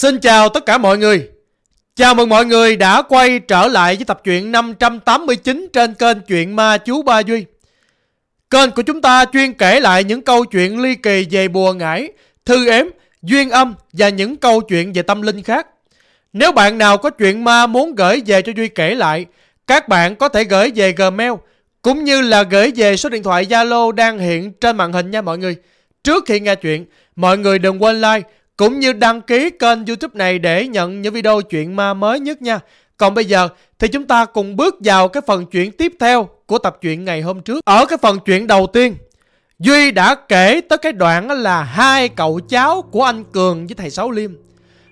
Xin chào tất cả mọi người. Chào mừng mọi người đã quay trở lại với tập truyện 589 trên kênh Chuyện Ma Chú Ba Duy. Kênh của chúng ta chuyên kể lại những câu chuyện ly kỳ về bùa ngải, thư ếm, duyên âm và những câu chuyện về tâm linh khác. Nếu bạn nào có chuyện ma muốn gửi về cho Duy kể lại, các bạn có thể gửi về Gmail cũng như là gửi về số điện thoại Zalo đang hiện trên màn hình nha mọi người. Trước khi nghe chuyện, mọi người đừng quên like cũng như đăng ký kênh youtube này để nhận những video chuyện ma mới nhất nha. Còn bây giờ thì chúng ta cùng bước vào cái phần chuyện tiếp theo của tập truyện ngày hôm trước. Ở cái phần chuyện đầu tiên, Duy đã kể tới cái đoạn là hai cậu cháu của anh Cường với thầy Sáu Liêm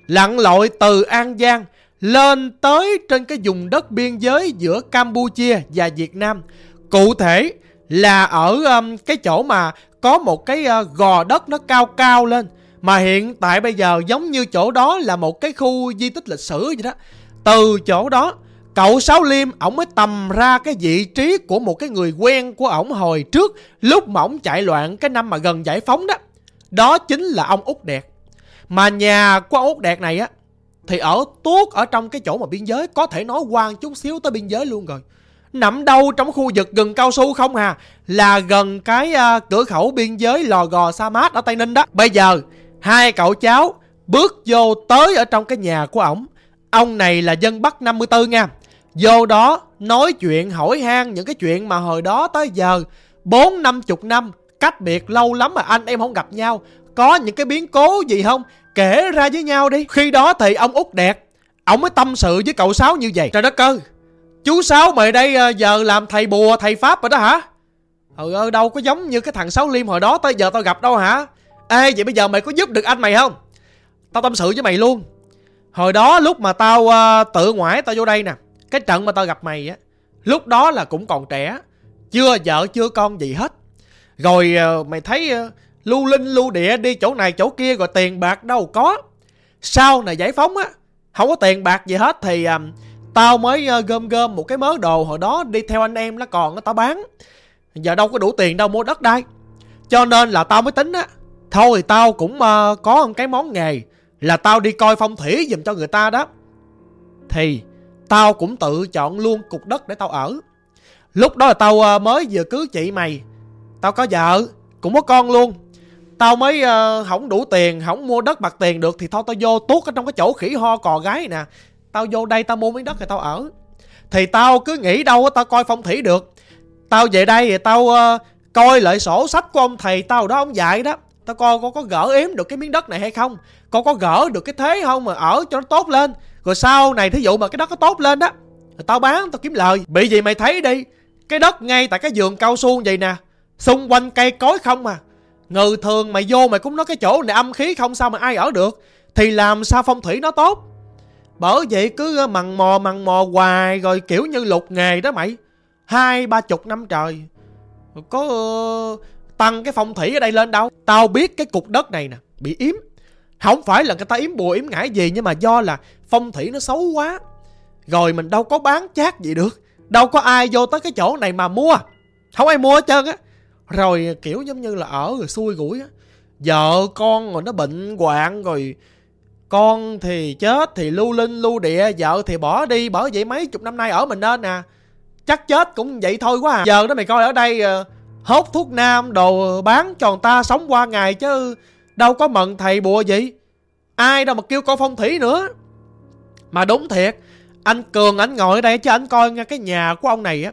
lặn lội từ An Giang lên tới trên cái vùng đất biên giới giữa Campuchia và Việt Nam. Cụ thể là ở um, cái chỗ mà có một cái uh, gò đất nó cao cao lên mà hiện tại bây giờ giống như chỗ đó là một cái khu di tích lịch sử vậy đó. Từ chỗ đó cậu sáu liêm ổng mới tầm ra cái vị trí của một cái người quen của ổng hồi trước lúc mà ổng chạy loạn cái năm mà gần giải phóng đó. Đó chính là ông út đẹp. Mà nhà của ông út đẹp này á thì ở tuốt ở trong cái chỗ mà biên giới có thể nói quan chút xíu tới biên giới luôn rồi. Nằm đâu trong khu vực gần cao su không à là gần cái uh, cửa khẩu biên giới lò gò sa mát ở tây ninh đó. Bây giờ Hai cậu cháu bước vô tới ở trong cái nhà của ổng. Ông này là dân Bắc 54 nha. Vô đó nói chuyện, hỏi han những cái chuyện mà hồi đó tới giờ, bốn năm chục năm, cách biệt lâu lắm mà anh em không gặp nhau. Có những cái biến cố gì không? Kể ra với nhau đi. Khi đó thì ông út đẹp. Ông mới tâm sự với cậu Sáu như vậy. Trời đất ơi. Chú Sáu mày đây ờ, giờ làm thầy bùa, thầy Pháp rồi đó hả? Ừ ơ đâu có giống như cái thằng Sáu Liêm hồi đó tới giờ tao gặp đâu hả? Ê vậy bây giờ mày có giúp được anh mày không? Tao tâm sự với mày luôn. Hồi đó lúc mà tao uh, tự ngoại tao vô đây nè Cái trận mà tao gặp mày á Lúc đó là cũng còn trẻ Chưa vợ chưa con gì hết. Rồi uh, mày thấy uh, lưu linh lưu địa đi chỗ này chỗ kia Rồi tiền bạc đâu có. Sau này giải phóng á Không có tiền bạc gì hết thì uh, Tao mới uh, gom gom một cái mớ đồ Hồi đó đi theo anh em nó còn tao bán. Giờ đâu có đủ tiền đâu mua đất đai Cho nên là tao mới tính á Thôi tao cũng uh, có một cái món nghề Là tao đi coi phong thủy dùm cho người ta đó. Thì Tao cũng tự chọn luôn cục đất để tao ở. Lúc đó là tao uh, mới vừa cưới chị mày. Tao có vợ Cũng có con luôn. Tao mới uh, không đủ tiền Không mua đất bạc tiền được Thì thôi tao vô tuốt ở trong cái chỗ khỉ ho cò gái nè. Tao vô đây tao mua miếng đất rồi tao ở. Thì tao cứ nghĩ đâu tao coi phong thủy được. Tao về đây thì tao uh, coi lại sổ sách của ông thầy tao đó ông dạy đó. Tao coi con có gỡ yếm được cái miếng đất này hay không? Con có gỡ được cái thế không mà ở cho nó tốt lên. Rồi sau này thí dụ mà cái đất nó tốt lên đó rồi Tao bán, tao kiếm lời. Bị gì mày thấy đi, Cái đất ngay tại cái giường cao su vậy nè, Xung quanh cây cối không mà Người thường mày vô mày cũng nói cái chỗ này âm khí không sao mà ai ở được, Thì làm sao phong thủy nó tốt? Bởi vậy cứ ờ, mằn mò mằn mò hoài Rồi kiểu như lục nghề đó mày. Hai ba chục năm trời. Có ờ, tăng cái phong thủy ở đây lên đâu? Tao biết cái cục đất này nè, bị yếm. Không phải là người ta yếm bùa yếm ngải gì, nhưng mà do là phong thủy nó xấu quá. Rồi mình đâu có bán chát gì được. Đâu có ai vô tới cái chỗ này mà mua. Không ai mua hết trơn á. Rồi kiểu giống như là ở rồi xui gũi á. Vợ con rồi nó bệnh hoạn rồi con thì chết thì lưu linh, lưu địa, vợ thì bỏ đi. Bởi vậy mấy chục năm nay ở mình nên nè chắc chết cũng vậy thôi quá à. Giờ đó mày coi ở đây ờ, hốt thuốc nam đồ bán cho người ta sống qua ngày chứ đâu có mận thầy bùa gì. Ai đâu mà kêu coi phong thủy nữa. Mà đúng thiệt anh cường anh ngồi ở đây chứ anh coi nghe cái nhà của ông này á.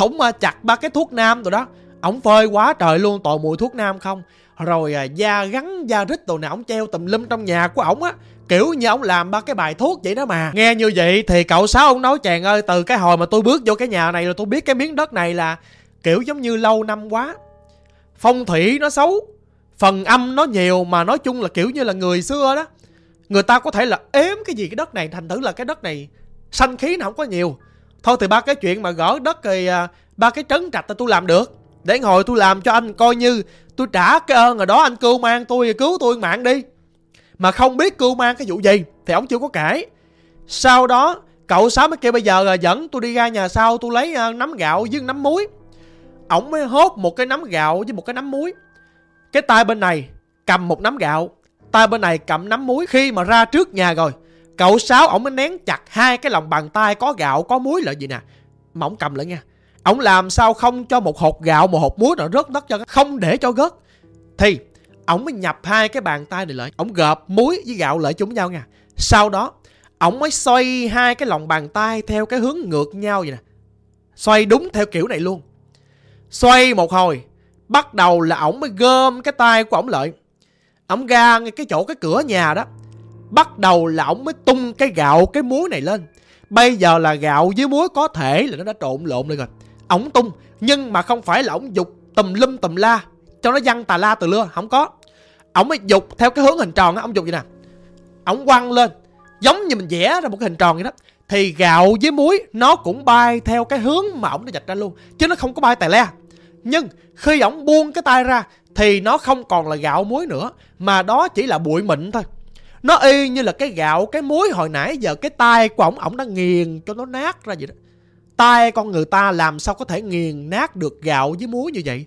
Ổng à, chặt ba cái thuốc nam rồi đó. Ổng phơi quá trời luôn tội mùi thuốc nam không. Rồi à, da gắn da rít đồ nào ổng treo tùm lum trong nhà của ổng á. Kiểu như ổng làm ba cái bài thuốc vậy đó mà. Nghe như vậy thì cậu sáu ông nói chàng ơi từ cái hồi mà tôi bước vô cái nhà này rồi tôi biết cái miếng đất này là kiểu giống như lâu năm quá. Phong thủy nó xấu, phần âm nó nhiều mà nói chung là kiểu như là người xưa đó, người ta có thể là ếm cái gì cái đất này thành thử là cái đất này sanh khí nó không có nhiều. Thôi thì ba cái chuyện mà gỡ đất thì à, ba cái trấn trạch tôi làm được. Để hồi tôi làm cho anh coi như tôi trả cái ơn rồi đó, anh cưu mang tôi cứu tôi mạng đi. Mà không biết cưu mang cái vụ gì thì ông chưa có kể. Sau đó, cậu sáu mới kêu bây giờ là dẫn tôi đi ra nhà sau tôi lấy à, nắm gạo với nắm muối ổng mới hốt một cái nắm gạo với một cái nắm muối. Cái tay bên này cầm một nắm gạo, tay bên này cầm nắm muối. Khi mà ra trước nhà rồi, cậu sáu ổng mới nén chặt hai cái lòng bàn tay có gạo, có muối là gì nè. Mà ổng cầm lại nha. Ổng làm sao không cho một hột gạo, một hột muối nào rớt đất cho không để cho rớt. Thì ổng mới nhập hai cái bàn tay này lại. Ổng gợp muối với gạo lại chúng nhau nha. Sau đó, ổng mới xoay hai cái lòng bàn tay theo cái hướng ngược nhau vậy nè. Xoay đúng theo kiểu này luôn xoay một hồi, bắt đầu là ổng mới gom cái tay của ổng lại. Ổng ra ngay cái chỗ cái cửa nhà đó, bắt đầu là ổng mới tung cái gạo, cái muối này lên. Bây giờ là gạo với muối có thể là nó đã trộn lộn rồi ổng tung, nhưng mà không phải là ổng dục tùm lum tùm la, cho nó văng tà la từ lưa, không có. Ổng mới dục theo cái hướng hình tròn á ổng dục vậy nè. Ổng quăng lên, giống như mình vẽ ra một cái hình tròn vậy đó thì gạo với muối, nó cũng bay theo cái hướng mà ổng đã dạch ra luôn, chứ nó không có bay tài le. Nhưng khi ổng buông cái tay ra, thì nó không còn là gạo muối nữa, mà đó chỉ là bụi mịn thôi. Nó y như là cái gạo, cái muối hồi nãy giờ, cái tay của ổng ổng đã nghiền cho nó nát ra vậy đó. Tay con người ta làm sao có thể nghiền nát được gạo với muối như vậy?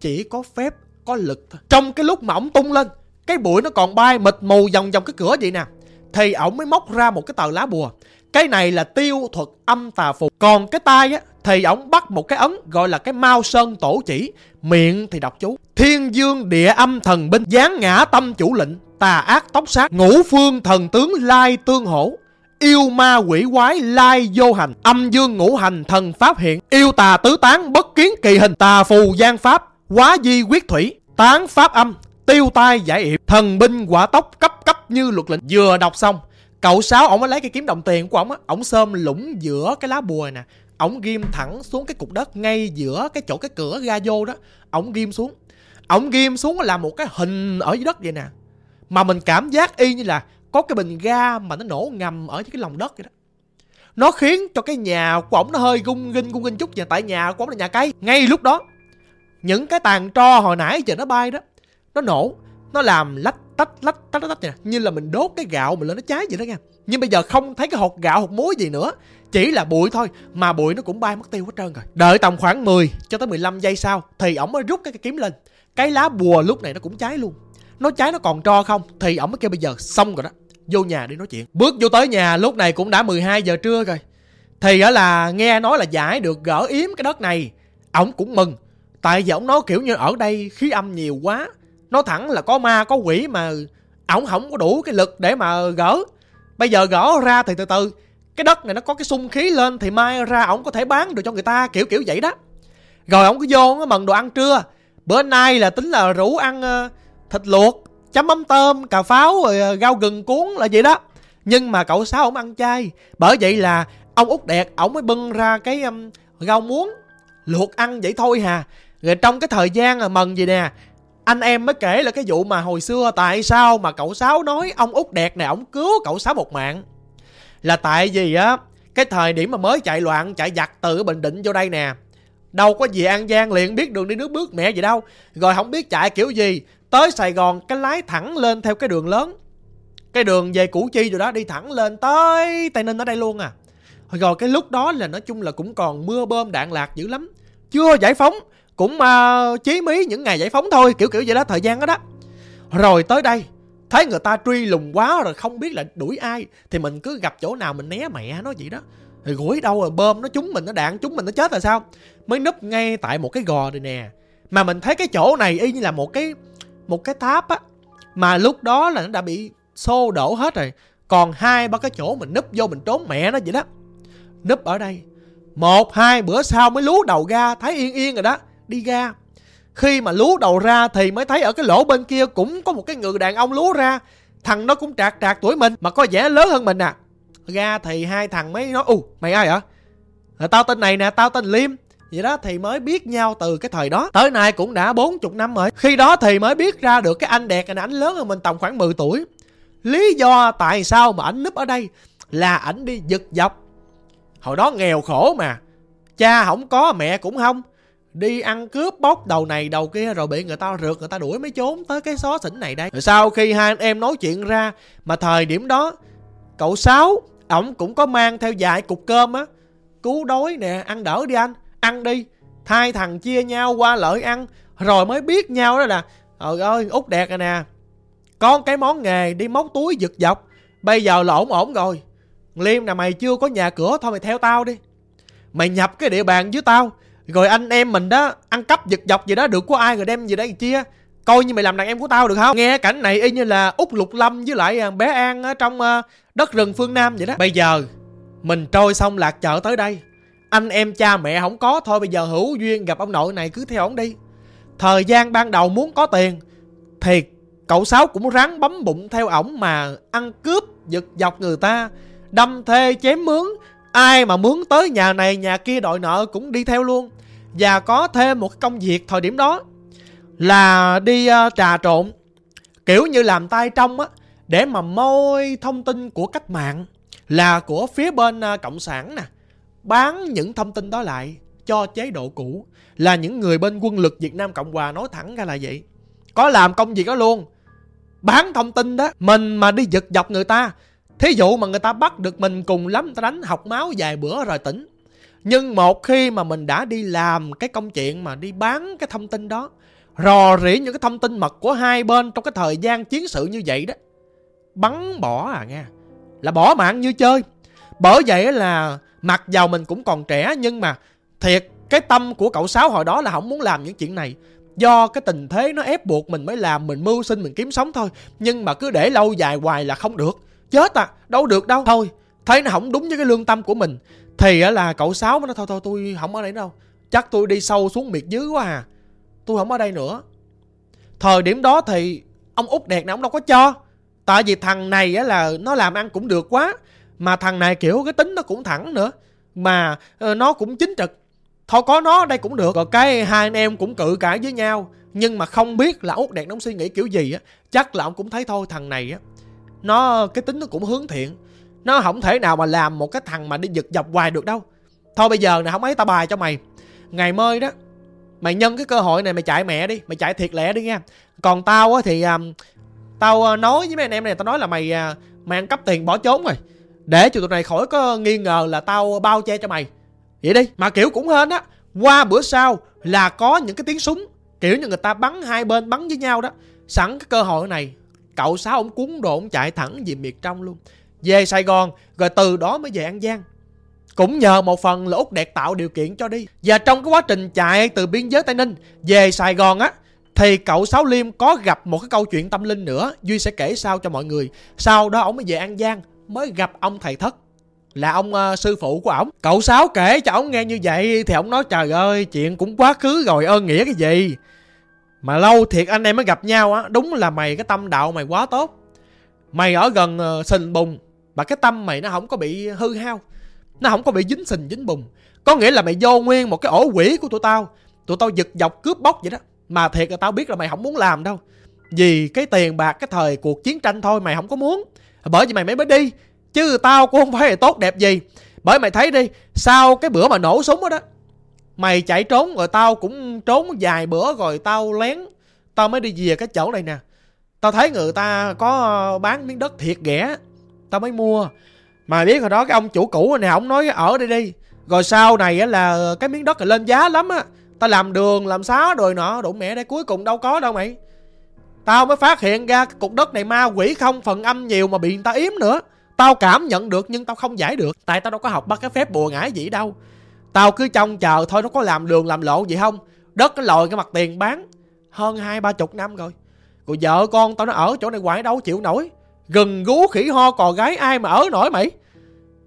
Chỉ có phép, có lực thôi. Trong cái lúc mà ổng tung lên, cái bụi nó còn bay mịt mù vòng vòng cái cửa vậy nè. Thì ổng mới móc ra một cái tờ lá bùa cái này là tiêu thuật âm tà phù. Còn cái tay á, thì ổng bắt một cái ấn gọi là cái mao sơn tổ chỉ. Miệng thì đọc chú. Thiên dương địa âm thần binh, giáng ngã tâm chủ lệnh, tà ác tóc sát ngũ phương thần tướng lai tương hổ. Yêu ma quỷ quái lai vô hành. Âm dương ngũ hành thần pháp hiện. Yêu tà tứ tán bất kiến kỳ hình. Tà phù gian pháp quá di quyết thủy. Tán pháp âm, tiêu tai giải yểm. Thần binh quả tốc cấp cấp như luật lệnh. Vừa đọc xong cậu sáu, ổng mới lấy cái kiếm đồng tiền của ổng á. Ổng sơm lũng giữa cái lá bùa nè. Ổng ghim thẳng xuống cái cục đất ngay giữa cái chỗ cái cửa ra vô đó. Ổng ghim xuống. Ổng ghim xuống là một cái hình ở dưới đất vậy nè. Mà mình cảm giác y như là có cái bình ga mà nó nổ ngầm ở dưới cái lòng đất vậy đó. Nó khiến cho cái nhà của ổng nó hơi gung ginh gung ginh chút và tại nhà của ổng là nhà cây. Ngay lúc đó, những cái tàn tro hồi nãy giờ nó bay đó, nó nổ nó làm lách tách lách tách lách nè. Như là mình đốt cái gạo mình lên nó cháy vậy đó nha. Nhưng bây giờ không thấy cái hột gạo hột muối gì nữa. Chỉ là bụi thôi mà bụi nó cũng bay mất tiêu hết trơn rồi. Đợi tầm khoảng 10 cho tới 15 giây sau thì ổng mới rút cái, cái kiếm lên. Cái lá bùa lúc này nó cũng cháy luôn. Nó cháy nó còn tro không thì ổng mới kêu bây giờ xong rồi đó. Vô nhà đi nói chuyện. Bước vô tới nhà lúc này cũng đã 12 giờ trưa rồi. Thì đó là nghe nói là giải được gỡ yếm cái đất này. Ổng cũng mừng. Tại vì ổng nói kiểu như ở đây khí âm nhiều quá nói thẳng là có ma có quỷ mà ổng không có đủ cái lực để mà gỡ. Bây giờ gỡ ra thì từ từ. Cái đất này nó có cái xung khí lên thì mai ra ổng có thể bán được cho người ta kiểu kiểu vậy đó. Rồi ổng cứ vô nó mần đồ ăn trưa. Bữa nay là tính là rủ ăn ờ, thịt luộc chấm mắm tôm cà pháo rồi ờ, rau gừng cuốn là vậy đó. Nhưng mà cậu sáu ổng ăn chay. Bởi vậy là ông út đẹp ổng mới bưng ra cái um, rau muống luộc ăn vậy thôi hà. Rồi trong cái thời gian là mần gì nè anh em mới kể là cái vụ mà hồi xưa tại sao mà cậu sáu nói ông út đẹp này ổng cứu cậu sáu một mạng? Là tại vì á, cái thời điểm mà mới chạy loạn, chạy giặt từ bình định vô đây nè. Đâu có gì an giang liền biết đường đi nước bước mẹ gì đâu. Rồi không biết chạy kiểu gì, tới sài gòn cái lái thẳng lên theo cái đường lớn. Cái đường về củ chi rồi đó, đi thẳng lên tới tây ninh ở đây luôn à. Rồi cái lúc đó là nói chung là cũng còn mưa bơm đạn lạc dữ lắm. Chưa giải phóng cũng uh, chí mí những ngày giải phóng thôi kiểu kiểu vậy đó thời gian đó đó. Rồi tới đây thấy người ta truy lùng quá rồi không biết là đuổi ai thì mình cứ gặp chỗ nào mình né mẹ nó vậy đó. Rồi gũi đâu rồi bơm nó chúng mình nó đạn chúng mình nó chết là sao? Mới núp ngay tại một cái gò này nè. Mà mình thấy cái chỗ này y như là một cái một cái tháp á mà lúc đó là nó đã bị xô đổ hết rồi. Còn hai ba cái chỗ mình núp vô mình trốn mẹ nó vậy đó. Núp ở đây. Một hai bữa sau mới lú đầu ra thấy yên yên rồi đó đi ra. Khi mà lú đầu ra thì mới thấy ở cái lỗ bên kia cũng có một cái người đàn ông lú ra. Thằng nó cũng trạc trạc tuổi mình mà có vẻ lớn hơn mình à. Ra thì hai thằng mới nói ù mày ai hả? À, tao tên này nè tao tên liêm. Vậy đó thì mới biết nhau từ cái thời đó. Tới nay cũng đã bốn chục năm rồi. Khi đó thì mới biết ra được cái anh đẹp này ảnh lớn hơn mình tầm khoảng 10 tuổi. Lý do tại sao mà ảnh núp ở đây là ảnh đi giật dọc. Hồi đó nghèo khổ mà. Cha không có mẹ cũng không đi ăn cướp bóc đầu này đầu kia rồi bị người ta rượt, người ta đuổi mới trốn tới cái xó xỉnh này đây. Rồi sau khi hai anh em nói chuyện ra, mà thời điểm đó, cậu sáu, ổng cũng có mang theo vài cục cơm á. Cứu đói nè, ăn đỡ đi anh, ăn đi. Hai thằng chia nhau qua lợi ăn, rồi mới biết nhau đó là, trời ơi, út đẹp rồi à nè Con cái món nghề đi móc túi giật dọc, Bây giờ là ổn ổn rồi. Liêm là mày chưa có nhà cửa, Thôi mày theo tao đi. Mày nhập cái địa bàn với tao rồi anh em mình đó, Ăn cắp giật dọc gì đó, được của ai rồi đem gì đây chia Coi như mày làm đàn em của tao được không? Nghe cảnh này y như là út Lục Lâm với lại à, bé An ở trong à, đất rừng phương Nam vậy đó. Bây giờ, Mình trôi xong lạc chợ tới đây. Anh em cha mẹ không có, Thôi bây giờ hữu duyên gặp ông nội này cứ theo ông đi. Thời gian ban đầu muốn có tiền Thì cậu Sáu cũng ráng bấm bụng theo ổng mà ăn cướp giật dọc người ta, Đâm thê chém mướn. Ai mà mướn tới nhà này, nhà kia đòi nợ cũng đi theo luôn. Và có thêm một công việc thời điểm đó Là đi uh, trà trộn. Kiểu như làm tay trong á Để mà môi thông tin của cách mạng Là của phía bên uh, Cộng sản nè. Bán những thông tin đó lại cho chế độ cũ Là những người bên quân lực Việt Nam Cộng Hòa nói thẳng ra là vậy. Có làm công việc đó luôn. Bán thông tin đó Mình mà đi giật dọc người ta Thí dụ mà người ta bắt được mình cùng lắm ta đánh học máu vài bữa rồi tỉnh. Nhưng một khi mà mình đã đi làm cái công chuyện mà đi bán cái thông tin đó, rò rỉ những cái thông tin mật của hai bên trong cái thời gian chiến sự như vậy đó, bắn bỏ à nghe là bỏ mạng như chơi. Bởi vậy là mặc dầu mình cũng còn trẻ nhưng mà thiệt cái tâm của cậu Sáu hồi đó là không muốn làm những chuyện này. Do cái tình thế nó ép buộc mình mới làm, mình mưu sinh, mình kiếm sống thôi. Nhưng mà cứ để lâu dài hoài là không được. Chết à Đâu được đâu Thôi Thấy nó không đúng với cái lương tâm của mình thì là cậu Sáu mới nói, thôi thôi, tôi không ở đây đâu. Chắc tôi đi sâu xuống miệt dưới quá à. Tôi không ở đây nữa. Thời điểm đó thì Ông út đẹp này ông đâu có cho. Tại vì thằng này á là nó làm ăn cũng được quá, Mà thằng này kiểu cái tính nó cũng thẳng nữa, Mà ờ, nó cũng chính trực. Thôi, có nó ở đây cũng được. Rồi cái hai anh em cũng cự cãi với nhau, Nhưng mà không biết là út đẹp nó suy nghĩ kiểu gì á, Chắc là ông cũng thấy thôi, thằng này á, nó, cái tính nó cũng hướng thiện nó không thể nào mà làm một cái thằng mà đi giật dọc hoài được đâu. Thôi bây giờ nè, không ấy tao bài cho mày. Ngày mới đó mày nhân cái cơ hội này mày chạy mẹ đi mày chạy thiệt lẹ đi nha. Còn tao á thì um, tao à, nói với mấy anh em này tao nói là mày uh, mày ăn cắp tiền bỏ trốn rồi. Để cho tụi này khỏi có nghi ngờ là tao bao che cho mày. Vậy đi. Mà kiểu cũng hên á qua bữa sau là có những cái tiếng súng kiểu như người ta bắn hai bên bắn với nhau đó. Sẵn cái cơ hội này Cậu Sáu ông cuốn đồ ông chạy thẳng về miệt trong luôn. Về Sài Gòn Rồi từ đó mới về An Giang. Cũng nhờ một phần là Út Đẹp tạo điều kiện cho đi. Và trong cái quá trình chạy từ biên giới Tây Ninh Về Sài Gòn á Thì cậu Sáu Liêm có gặp một cái câu chuyện tâm linh nữa. Duy sẽ kể sau cho mọi người. Sau đó ông mới về An Giang Mới gặp ông thầy thất. Là ông uh, sư phụ của ổng. Cậu Sáu kể cho ổng nghe như vậy Thì ổng nói trời ơi chuyện cũng quá khứ rồi ơn nghĩa cái gì? Mà lâu thiệt anh em mới gặp nhau á. Đúng là mày cái tâm đạo mày quá tốt. Mày ở gần uh, sình bùng. Mà cái tâm mày nó không có bị hư hao, Nó không có bị dính sình, dính bùng Có nghĩa là mày vô nguyên một cái ổ quỷ của tụi tao Tụi tao giật dọc cướp bóc vậy đó. Mà thiệt là tao biết là mày không muốn làm đâu. Vì cái tiền bạc, cái thời cuộc chiến tranh thôi mày không có muốn. Bởi vì mày mới mới đi, Chứ tao cũng không phải là tốt đẹp gì. Bởi mày thấy đi, Sau cái bữa mà nổ súng đó đó, Mày chạy trốn rồi tao cũng trốn vài bữa rồi tao lén, Tao mới đi về cái chỗ này nè. Tao thấy người ta có bán miếng đất thiệt ghẻ. Tao mới mua. Mà biết hồi đó cái ông chủ cũ này ông nói ở đây đi, Rồi sau này á là cái miếng đất là lên giá lắm á. Tao làm đường, làm xá rồi nọ Đụng mẹ đây cuối cùng đâu có đâu mày. Tao mới phát hiện ra cục đất này ma quỷ không, Phần âm nhiều mà bị người ta yếm nữa. Tao cảm nhận được nhưng tao không giải được. Tại tao đâu có học bắt cái phép bùa ngải gì đâu. Tao cứ trông chờ thôi nó có làm đường, làm lộ gì không. Đất nó lòi cái mặt tiền bán. Hơn hai, ba chục năm rồi. Rồi vợ con tao nó ở chỗ này hoài đâu chịu nổi. Gừng gú khỉ ho cò gái ai mà ở nổi mày?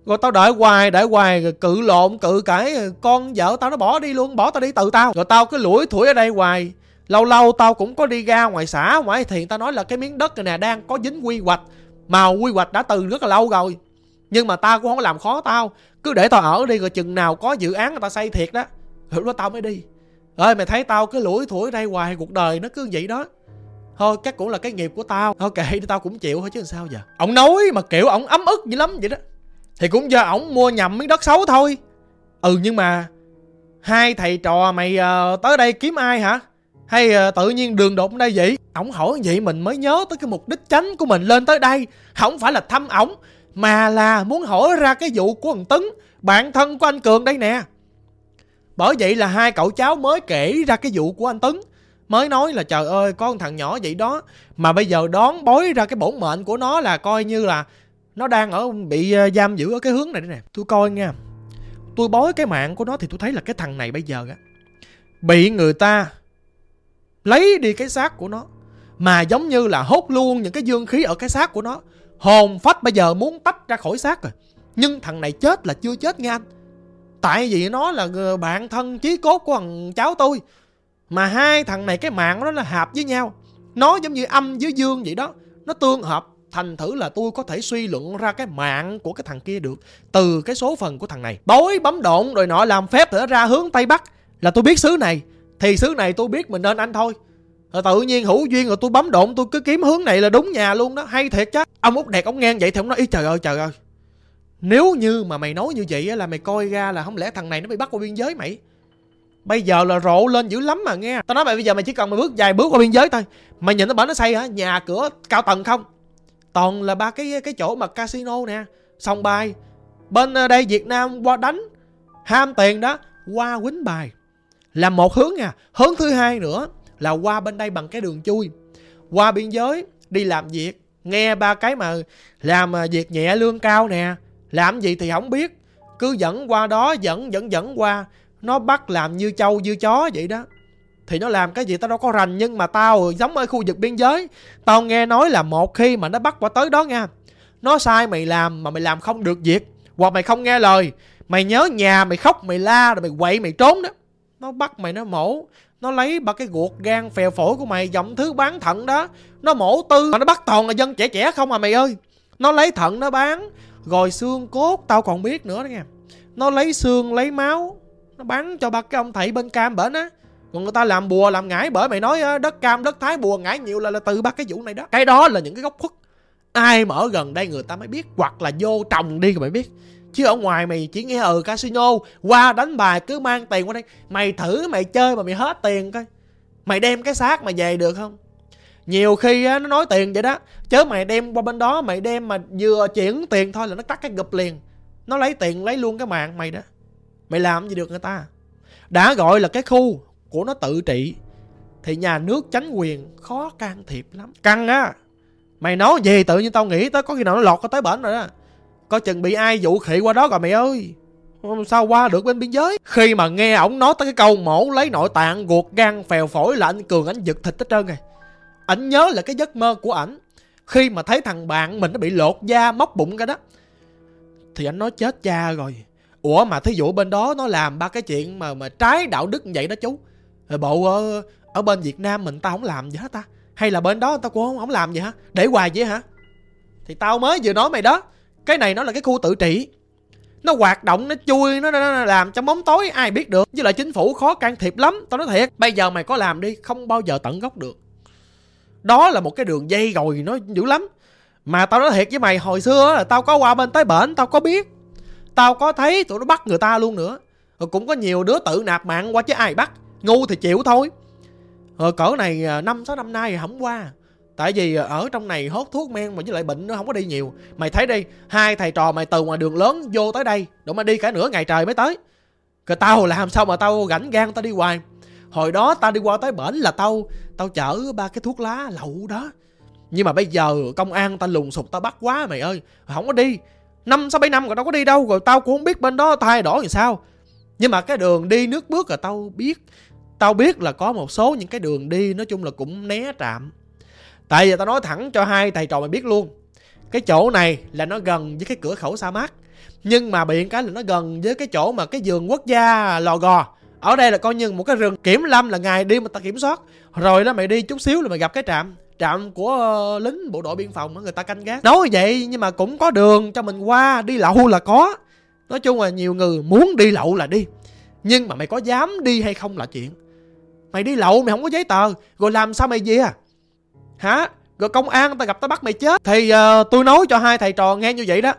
Rồi tao đợi hoài đợi hoài, rồi cự lộn, cự cãi Con vợ tao nó bỏ đi luôn, bỏ tao đi từ tao. Rồi tao cứ lủi thủi ở đây hoài. Lâu lâu tao cũng có đi ra ngoài xã, ngoài thì tao nói là cái miếng đất này nè đang có dính quy hoạch. Mà quy hoạch đã từ rất là lâu rồi. Nhưng mà tao cũng không làm khó tao. Cứ để tao ở đi, rồi chừng nào có dự án người ta xây thiệt đó, lúc đó tao mới đi. Ơi, mày thấy tao cứ lủi thủi đây hoài, cuộc đời nó cứ vậy đó thôi chắc cũng là cái nghiệp của tao. Thôi kệ đi tao cũng chịu thôi chứ làm sao giờ? Ông nói mà kiểu ổng ấm ức dữ lắm vậy đó. Thì cũng do ổng mua nhầm miếng đất xấu thôi. Ừ nhưng mà hai thầy trò mày uh, tới đây kiếm ai hả? Hay uh, tự nhiên đường đột đây vậy? Ổng hỏi vậy mình mới nhớ tới cái mục đích chánh của mình lên tới đây. Không phải là thăm ổng mà là muốn hỏi ra cái vụ của thằng Tấn Bạn thân của anh Cường đây nè. Bởi vậy là hai cậu cháu mới kể ra cái vụ của anh Tấn mới nói là, trời ơi có con thằng nhỏ vậy đó. Mà bây giờ đón bối ra cái bổn mệnh của nó là coi như là nó đang ở, bị ờ, giam giữ ở cái hướng này đây nè. Tôi coi nha. Tôi bói cái mạng của nó thì tôi thấy là cái thằng này bây giờ á, bị người ta lấy đi cái xác của nó, mà giống như là hốt luôn những cái dương khí ở cái xác của nó. Hồn phách bây giờ muốn tách ra khỏi xác rồi, nhưng thằng này chết là chưa chết nha anh. Tại vì nó là ờ, bạn thân chí cốt của thằng cháu tôi mà hai thằng này cái mạng đó là hợp với nhau. Nó giống như âm với dương vậy đó. Nó tương hợp, thành thử là tôi có thể suy luận ra cái mạng của cái thằng kia được. Từ cái số phần của thằng này tối bấm độn rồi nọ, làm phép để ra hướng tây bắc. Là tôi biết xứ này. Thì xứ này tôi biết mình nên anh thôi. Rồi tự nhiên hữu duyên rồi tôi bấm độn, tôi cứ kiếm hướng này là đúng nhà luôn đó. Hay thiệt chứ. Ông út đẹp, ông ngang vậy thì ông nói, ý trời ơi trời ơi. Nếu như mà mày nói như vậy là mày coi ra là không lẽ thằng này nó bị bắt qua biên giới mày? Bây giờ là rộ lên dữ lắm mà nghe. Tao nói mày bây giờ mày chỉ cần mày bước vài bước qua biên giới thôi. Mày nhìn nó bảo nó xây hả? Nhà cửa cao tầng không? Toàn là ba cái cái chỗ mà casino nè. Sòng bài. Bên ờ, đây việt nam qua đánh. Ham tiền đó. Qua quýnh bài. Là một hướng nha. Hướng thứ hai nữa là qua bên đây bằng cái đường chui. Qua biên giới, đi làm việc. Nghe ba cái mà làm ờ, việc nhẹ lương cao nè. Làm gì thì không biết. Cứ dẫn qua đó, dẫn dẫn dẫn qua nó bắt làm như trâu, như chó vậy đó. Thì nó làm cái gì tao đâu có rành, nhưng mà tao giống ở khu vực biên giới. Tao nghe nói là một khi mà nó bắt qua tới đó nha, nó sai mày làm mà mày làm không được việc, hoặc mày không nghe lời. Mày nhớ nhà, mày khóc, mày la, rồi mày quậy, mày trốn đó. Nó bắt mày, nó mổ. Nó lấy ba cái ruột gan phèo phổi của mày dòng thứ bán thận đó. Nó mổ tư, mà nó bắt toàn là dân trẻ trẻ không à mày ơi. Nó lấy thận, nó bán. Rồi xương cốt, tao còn biết nữa đó nha. Nó lấy xương, lấy máu nó bán cho ba cái ông thầy bên cam bển á. Còn người ta làm bùa làm ngải bởi mày nói đất cam đất thái bùa ngải nhiều là, là từ ba cái vụ này đó. Cái đó là những cái gốc khuất. Ai mà ở gần đây người ta mới biết hoặc là vô trồng đi rồi mày biết. Chứ ở ngoài mày chỉ nghe ở ừ, casino qua đánh bài cứ mang tiền qua đây. Mày thử mày chơi mà mày hết tiền coi. Mày đem cái xác mà về được không? Nhiều khi á, nó nói tiền vậy đó. Chớ mày đem qua bên đó mày đem mà vừa chuyển tiền thôi là nó cắt cái gụp liền. Nó lấy tiền lấy luôn cái mạng mày đó mày làm gì được người ta? Đã gọi là cái khu của nó tự trị, thì nhà nước chánh quyền khó can thiệp lắm. Căng á. Mày nói gì tự nhiên tao nghĩ tới, có khi nào nó lọt tới bển rồi đó. Có chừng bị ai dụ khị qua đó rồi mày ơi. Sao qua được bên biên giới. Khi mà nghe ổng nói tới cái câu mổ lấy nội tạng ruột gan, phèo phổi là anh cường, anh giật thịt hết trơn rồi. Ảnh nhớ là cái giấc mơ của ảnh. Khi mà thấy thằng bạn mình nó bị lột da, móc bụng cái đó, thì anh nói chết cha rồi ủa mà thí dụ bên đó nó làm ba cái chuyện mà mà trái đạo đức như vậy đó chú. Rồi bộ ở, ở bên việt nam mình tao không làm gì hết ta. Hay là bên đó tao cũng không, không làm gì hả? Để hoài vậy hả? Thì tao mới vừa nói mày đó cái này nó là cái khu tự trị. Nó hoạt động nó chui nó, nó, nó làm trong bóng tối ai biết được. Với lại chính phủ khó can thiệp lắm tao nói thiệt. Bây giờ mày có làm đi không bao giờ tận gốc được. Đó là một cái đường dây rồi nó dữ lắm. Mà tao nói thiệt với mày hồi xưa là tao có qua bên tới bển tao có biết tao có thấy tụi nó bắt người ta luôn nữa. Rồi cũng có nhiều đứa tự nạp mạng qua chứ ai bắt. Ngu thì chịu thôi. Rồi cỡ này à, năm sáu năm nay thì không qua. Tại vì ở trong này hốt thuốc men mà với lại bệnh nó không có đi nhiều. Mày thấy đi hai thầy trò mày từ ngoài đường lớn vô tới đây đủ mà đi cả nửa ngày trời mới tới. Rồi tao làm sao mà tao rảnh gan tao đi hoài. Hồi đó tao đi qua tới bển là tao tao chở ba cái thuốc lá lậu đó. Nhưng mà bây giờ công an tao lùng sụp tao bắt quá mày ơi không có đi năm sáu bảy năm rồi đâu có đi đâu rồi tao cũng không biết bên đó thay đổi làm sao. Nhưng mà cái đường đi nước bước là tao biết. Tao biết là có một số những cái đường đi nói chung là cũng né trạm. Tại vì tao nói thẳng cho hai thầy trò mày biết luôn. Cái chỗ này là nó gần với cái cửa khẩu sa mát nhưng mà biện cái là nó gần với cái chỗ mà cái vườn quốc gia lò gò. Ở đây là coi như một cái rừng. Kiểm lâm là ngày đi mà ta kiểm soát. Rồi đó mày đi chút xíu là mày gặp cái trạm trạm của uh, lính bộ đội biên phòng người ta canh gác. Nói vậy nhưng mà cũng có đường cho mình qua đi lậu là có. Nói chung là nhiều người muốn đi lậu là đi. Nhưng mà mày có dám đi hay không là chuyện. Mày đi lậu mày không có giấy tờ. Rồi làm sao mày về à? Hả? Rồi công an ta gặp ta bắt mày chết. Thì uh, tôi nói cho hai thầy trò nghe như vậy đó.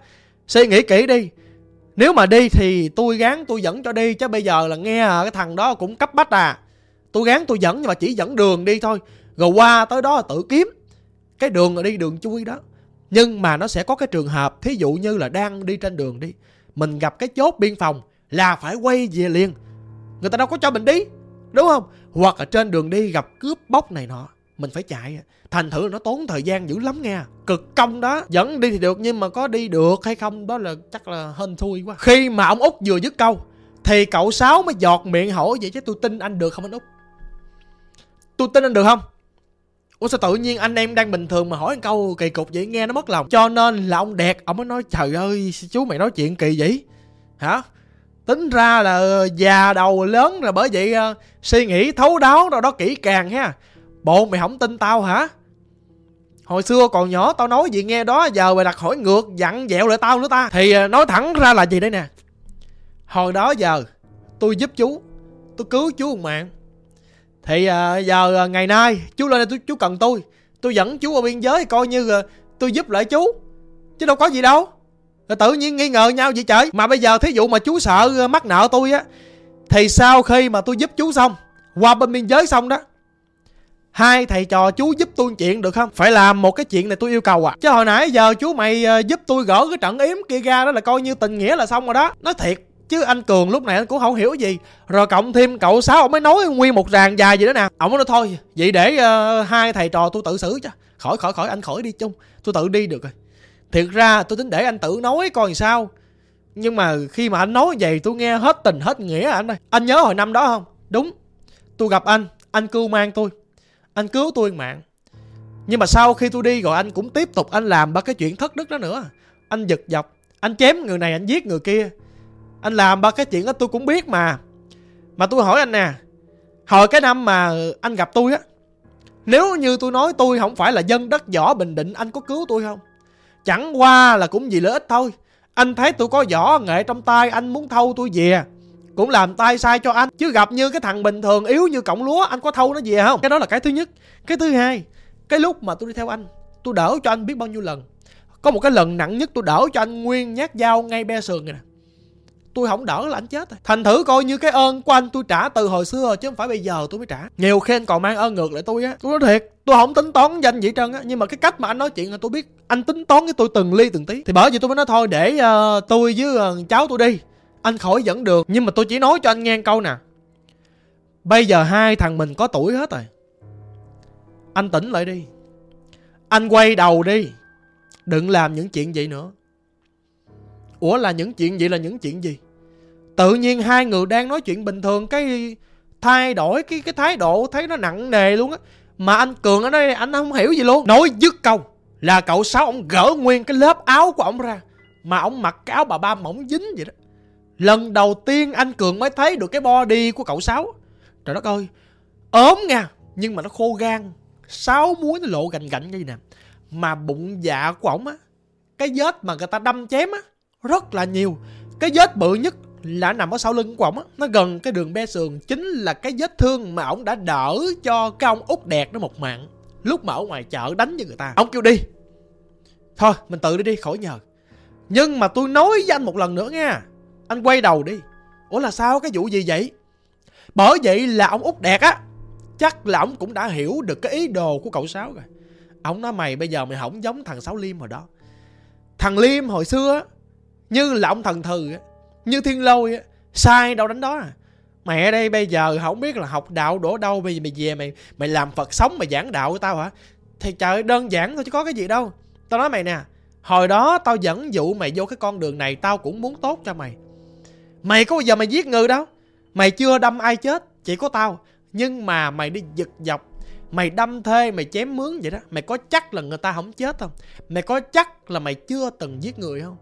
Suy nghĩ kỹ đi. Nếu mà đi thì tôi gán tôi dẫn cho đi chứ bây giờ là nghe à, cái thằng đó cũng cấp bách à. Tôi gán tôi dẫn nhưng mà chỉ dẫn đường đi thôi rồi qua tới đó là tự kiếm. Cái đường là đi đường chui đó. Nhưng mà nó sẽ có cái trường hợp, thí dụ như là đang đi trên đường đi, mình gặp cái chốt biên phòng là phải quay về liền. Người ta đâu có cho mình đi, đúng không? Hoặc là trên đường đi gặp cướp bóc này nọ, mình phải chạy. Thành thử nó tốn thời gian dữ lắm nghe. Cực công đó. Vẫn đi thì được nhưng mà có đi được hay không, đó là chắc là hên thui quá. Khi mà ông út vừa dứt câu, thì cậu sáu mới giọt miệng hỏi, vậy chứ tôi tin anh được không anh út? Tôi tin anh được không? Ủa sao tự nhiên anh em đang bình thường mà hỏi một câu kỳ cục vậy? Nghe nó mất lòng. Cho nên là ông Đẹp Ông mới nói trời ơi chú mày nói chuyện kỳ vậy? Hả? Tính ra là già đầu lớn rồi bởi vậy uh, suy nghĩ thấu đáo đâu đó kỹ càng ha. Bộ mày không tin tao hả? Hồi xưa còn nhỏ tao nói gì nghe đó Giờ mày đặt hỏi ngược dặn dẹo lại tao nữa ta. Thì uh, nói thẳng ra là gì đây nè? Hồi đó giờ tôi giúp chú Tôi cứu chú một mạng thì à, giờ à, ngày nay chú lên đây chú, chú cần tôi. Tôi dẫn chú qua biên giới coi như à, tôi giúp lại chú. Chứ đâu có gì đâu. Rồi tự nhiên nghi ngờ nhau vậy trời. Mà bây giờ thí dụ mà chú sợ à, mắc nợ tôi á thì sau khi mà tôi giúp chú xong qua bên biên giới xong đó hai thầy trò chú giúp tôi chuyện được không? Phải làm một cái chuyện này tôi yêu cầu à. Chứ hồi nãy giờ chú mày à, giúp tôi gỡ cái trận yếm kia ra đó là coi như tình nghĩa là xong rồi đó. Nói thiệt chứ anh cường lúc này anh cũng không hiểu gì. Rồi cộng thêm cậu sáu ông mới nói nguyên một ràng dài gì đó nè. Ông nói thôi vậy để uh, hai thầy trò tôi tự xử chứ. Khỏi khỏi khỏi anh khỏi đi chung. Tôi tự đi được rồi. Thiệt ra tôi tính để anh tự nói coi sao. Nhưng mà khi mà anh nói vậy tôi nghe hết tình hết nghĩa anh ơi. Anh nhớ hồi năm đó không? Đúng. Tôi gặp anh anh cứu mang tôi. Anh cứu tôi mạng. Nhưng mà sau khi tôi đi rồi anh cũng tiếp tục anh làm ba cái chuyện thất đức đó nữa. Anh giật dọc anh chém người này anh giết người kia anh làm ba cái chuyện đó tôi cũng biết mà. Mà tôi hỏi anh nè, Hồi cái năm mà anh gặp tôi á, Nếu như tôi nói tôi không phải là dân đất võ Bình Định, Anh có cứu tôi không? Chẳng qua là cũng vì lợi ích thôi. Anh thấy tôi có võ nghệ trong tay, Anh muốn thâu tôi về, Cũng làm tay sai cho anh. Chứ gặp như cái thằng bình thường yếu như cọng lúa, Anh có thâu nó về không? Cái đó là cái thứ nhất. Cái thứ hai, Cái lúc mà tôi đi theo anh, Tôi đỡ cho anh biết bao nhiêu lần. Có một cái lần nặng nhất tôi đỡ cho anh nguyên nhát dao ngay be sườn này nè tôi không đỡ là anh chết rồi. Thành thử coi như cái ơn của anh tôi trả từ hồi xưa chứ không phải bây giờ tôi mới trả. Nhiều khi anh còn mang ơn ngược lại tôi á. Tôi nói thiệt tôi không tính toán danh vậy trơn á nhưng mà cái cách mà anh nói chuyện là tôi biết. Anh tính toán với tôi từng ly từng tí. Thì bởi vì tôi mới nói thôi để uh, tôi với uh, cháu tôi đi. Anh khỏi dẫn được nhưng mà tôi chỉ nói cho anh nghe câu nè. Bây giờ hai thằng mình có tuổi hết rồi. Anh tỉnh lại đi. Anh quay đầu đi. Đừng làm những chuyện vậy nữa. Ủa là những chuyện vậy là những chuyện gì? Tự nhiên hai người đang nói chuyện bình thường, Cái thay đổi, cái cái thái độ Thấy nó nặng nề luôn á. Mà anh Cường ở đây, anh không hiểu gì luôn. Nói dứt câu, Là cậu Sáu ông gỡ nguyên cái lớp áo của ông ra, Mà ông mặc cái áo bà ba mỏng dính vậy đó. Lần đầu tiên anh Cường mới thấy được cái body của cậu Sáu. Trời đất ơi, ốm nha, Nhưng mà nó khô gan. Sáu muối nó lộ gành gạnh như vậy nè. Mà bụng dạ của ổng á, Cái vết mà người ta đâm chém á rất là nhiều. Cái vết bự nhất là nằm ở sau lưng của ổng á. Nó gần cái đường be sườn, chính là cái vết thương mà ổng đã đỡ cho cái ông út đẹp đó một mạng, lúc mà ở ngoài chợ đánh với người ta. Ông kêu đi. Thôi, mình tự đi đi, khỏi nhờ. Nhưng mà tôi nói với anh một lần nữa nha. Anh quay đầu đi. Ủa là sao? Cái vụ gì vậy? Bởi vậy là ông út đẹp á. Chắc là ông cũng đã hiểu được cái ý đồ của cậu sáu rồi. Ông nói mày bây giờ mày không giống thằng sáu liêm hồi đó. Thằng liêm hồi xưa á như là ông thần thừ như thiên lôi sai đâu đánh đó à. Mẹ đây bây giờ không biết là học đạo đổ đâu, bây giờ mày về mày mày làm phật sống, mày giảng đạo của tao hả? Thì trời đơn giản thôi chứ có cái gì đâu. Tao nói mày nè, hồi đó tao dẫn dụ mày vô cái con đường này, tao cũng muốn tốt cho mày. Mày có bao giờ mày giết người đâu? Mày chưa đâm ai chết, chỉ có tao. Nhưng mà mày đi giật dọc, mày đâm thê, mày chém mướn vậy đó. Mày có chắc là người ta không chết không? Mày có chắc là mày chưa từng giết người không?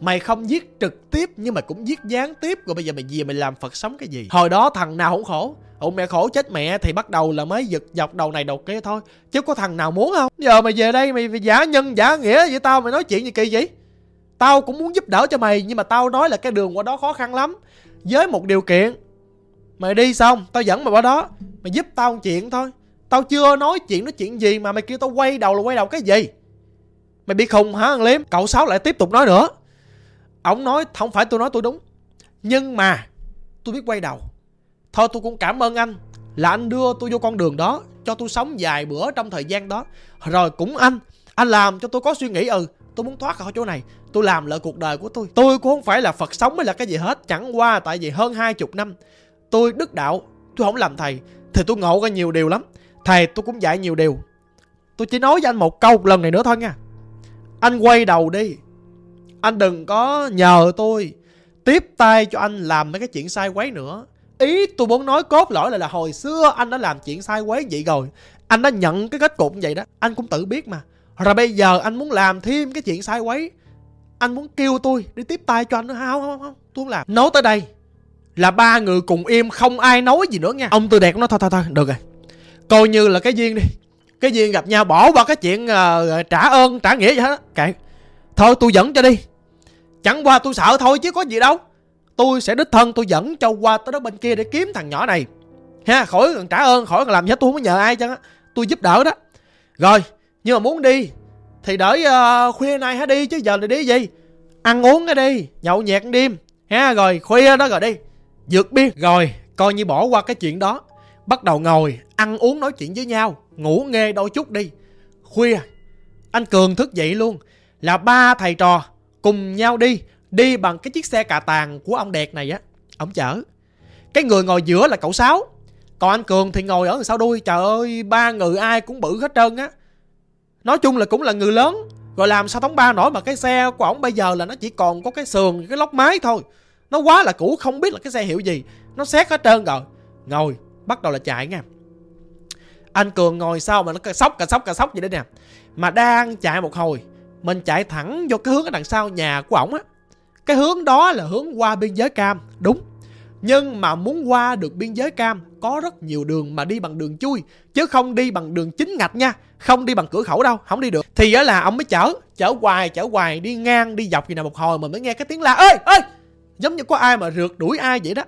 Mày không giết trực tiếp nhưng mà cũng giết gián tiếp. Rồi bây giờ mày về mày làm Phật sống cái gì? Hồi đó thằng nào cũng khổ. Ông mẹ khổ chết mẹ thì bắt đầu là mới giật dọc đầu này đầu kia thôi. Chứ có thằng nào muốn không? Giờ mày về đây mày, mày giả nhân giả nghĩa vậy tao mày nói chuyện gì kỳ vậy? Tao cũng muốn giúp đỡ cho mày Nhưng mà tao nói là cái đường qua đó khó khăn lắm. Với một điều kiện. Mày đi xong tao dẫn mày qua đó. Mày giúp tao một chuyện thôi. Tao chưa nói chuyện nói chuyện gì mà mày kêu tao quay đầu là quay đầu cái gì? Mày bị khùng hả thằng Liêm? Cậu Sáu lại tiếp tục nói nữa. Ông nói, không phải tôi nói tôi đúng, Nhưng mà tôi biết quay đầu. Thôi tôi cũng cảm ơn anh Là anh đưa tôi vô con đường đó, Cho tôi sống vài bữa trong thời gian đó. Rồi cũng anh Anh làm cho tôi có suy nghĩ ừ Tôi muốn thoát khỏi chỗ này, Tôi làm lại cuộc đời của tôi. Tôi cũng không phải là Phật sống hay là cái gì hết, Chẳng qua tại vì hơn hai chục năm Tôi đức đạo, tôi không làm thầy, thì tôi ngộ ra nhiều điều lắm. Thầy, tôi cũng dạy nhiều điều. Tôi chỉ nói với anh một câu lần này nữa thôi nha. Anh quay đầu đi anh đừng có nhờ tôi. Tiếp tay cho anh làm mấy cái chuyện sai quấy nữa. Ý tôi muốn nói cốt lõi là, là hồi xưa anh đã làm chuyện sai quấy vậy rồi. Anh đã nhận cái kết cục như vậy đó. Anh cũng tự biết mà. Rồi bây giờ anh muốn làm thêm cái chuyện sai quấy. Anh muốn kêu tôi đi tiếp tay cho anh nữa. Không không không tôi không làm. Nói tới đây là ba người cùng im không ai nói gì nữa nha. Ông tư đẹp nói thôi thôi thôi được rồi. Coi như là cái duyên đi. Cái duyên gặp nhau bỏ qua cái chuyện uh, trả ơn trả nghĩa vậy hết kệ thôi tôi dẫn cho đi. Chẳng qua tôi sợ thôi chứ có gì đâu. Tôi sẽ đích thân tôi dẫn cho qua tới đó bên kia để kiếm thằng nhỏ này. Ha khỏi cần trả ơn khỏi cần làm gì hết tôi không có nhờ ai chứ tôi giúp đỡ đó. Rồi nhưng mà muốn đi thì đợi uh, ờ, khuya nay hả đi chứ giờ này đi gì? Ăn uống cái đi nhậu nhẹt đêm. Ha rồi khuya đó rồi đi. Vượt biên. Rồi coi như bỏ qua cái chuyện đó. Bắt đầu ngồi ăn uống nói chuyện với nhau. Ngủ nghe đôi chút đi. Khuya anh cường thức dậy luôn là ba thầy trò cùng nhau đi đi bằng cái chiếc xe cà tàng của ông đẹp này á. Ông chở. Cái người ngồi giữa là cậu sáu. Còn anh cường thì ngồi ở sau đuôi. Trời ơi, ba người ai cũng bự hết trơn á. Nói chung là cũng là người lớn. Rồi làm sao thống ba nổi mà cái xe của ổng bây giờ là nó chỉ còn có cái sườn, cái lóc máy thôi. Nó quá là cũ, không biết là cái xe hiệu gì. Nó xét hết trơn rồi. Ngồi, bắt đầu là chạy nha. Anh cường ngồi sau mà nó sóc cà sóc cà sóc vậy đấy nè. Mà đang chạy một hồi mình chạy thẳng vô cái hướng ở đằng sau nhà của ổng á. Cái hướng đó là hướng qua biên giới cam, đúng. Nhưng mà muốn qua được biên giới cam, có rất nhiều đường mà đi bằng đường chui, chứ không đi bằng đường chính ngạch nha, không đi bằng cửa khẩu đâu, không đi được. Thì đó là ông mới chở chở hoài chở hoài, đi ngang, đi dọc gì nào một hồi mà mới nghe cái tiếng la ơi ơi giống như có ai mà rượt đuổi ai vậy đó.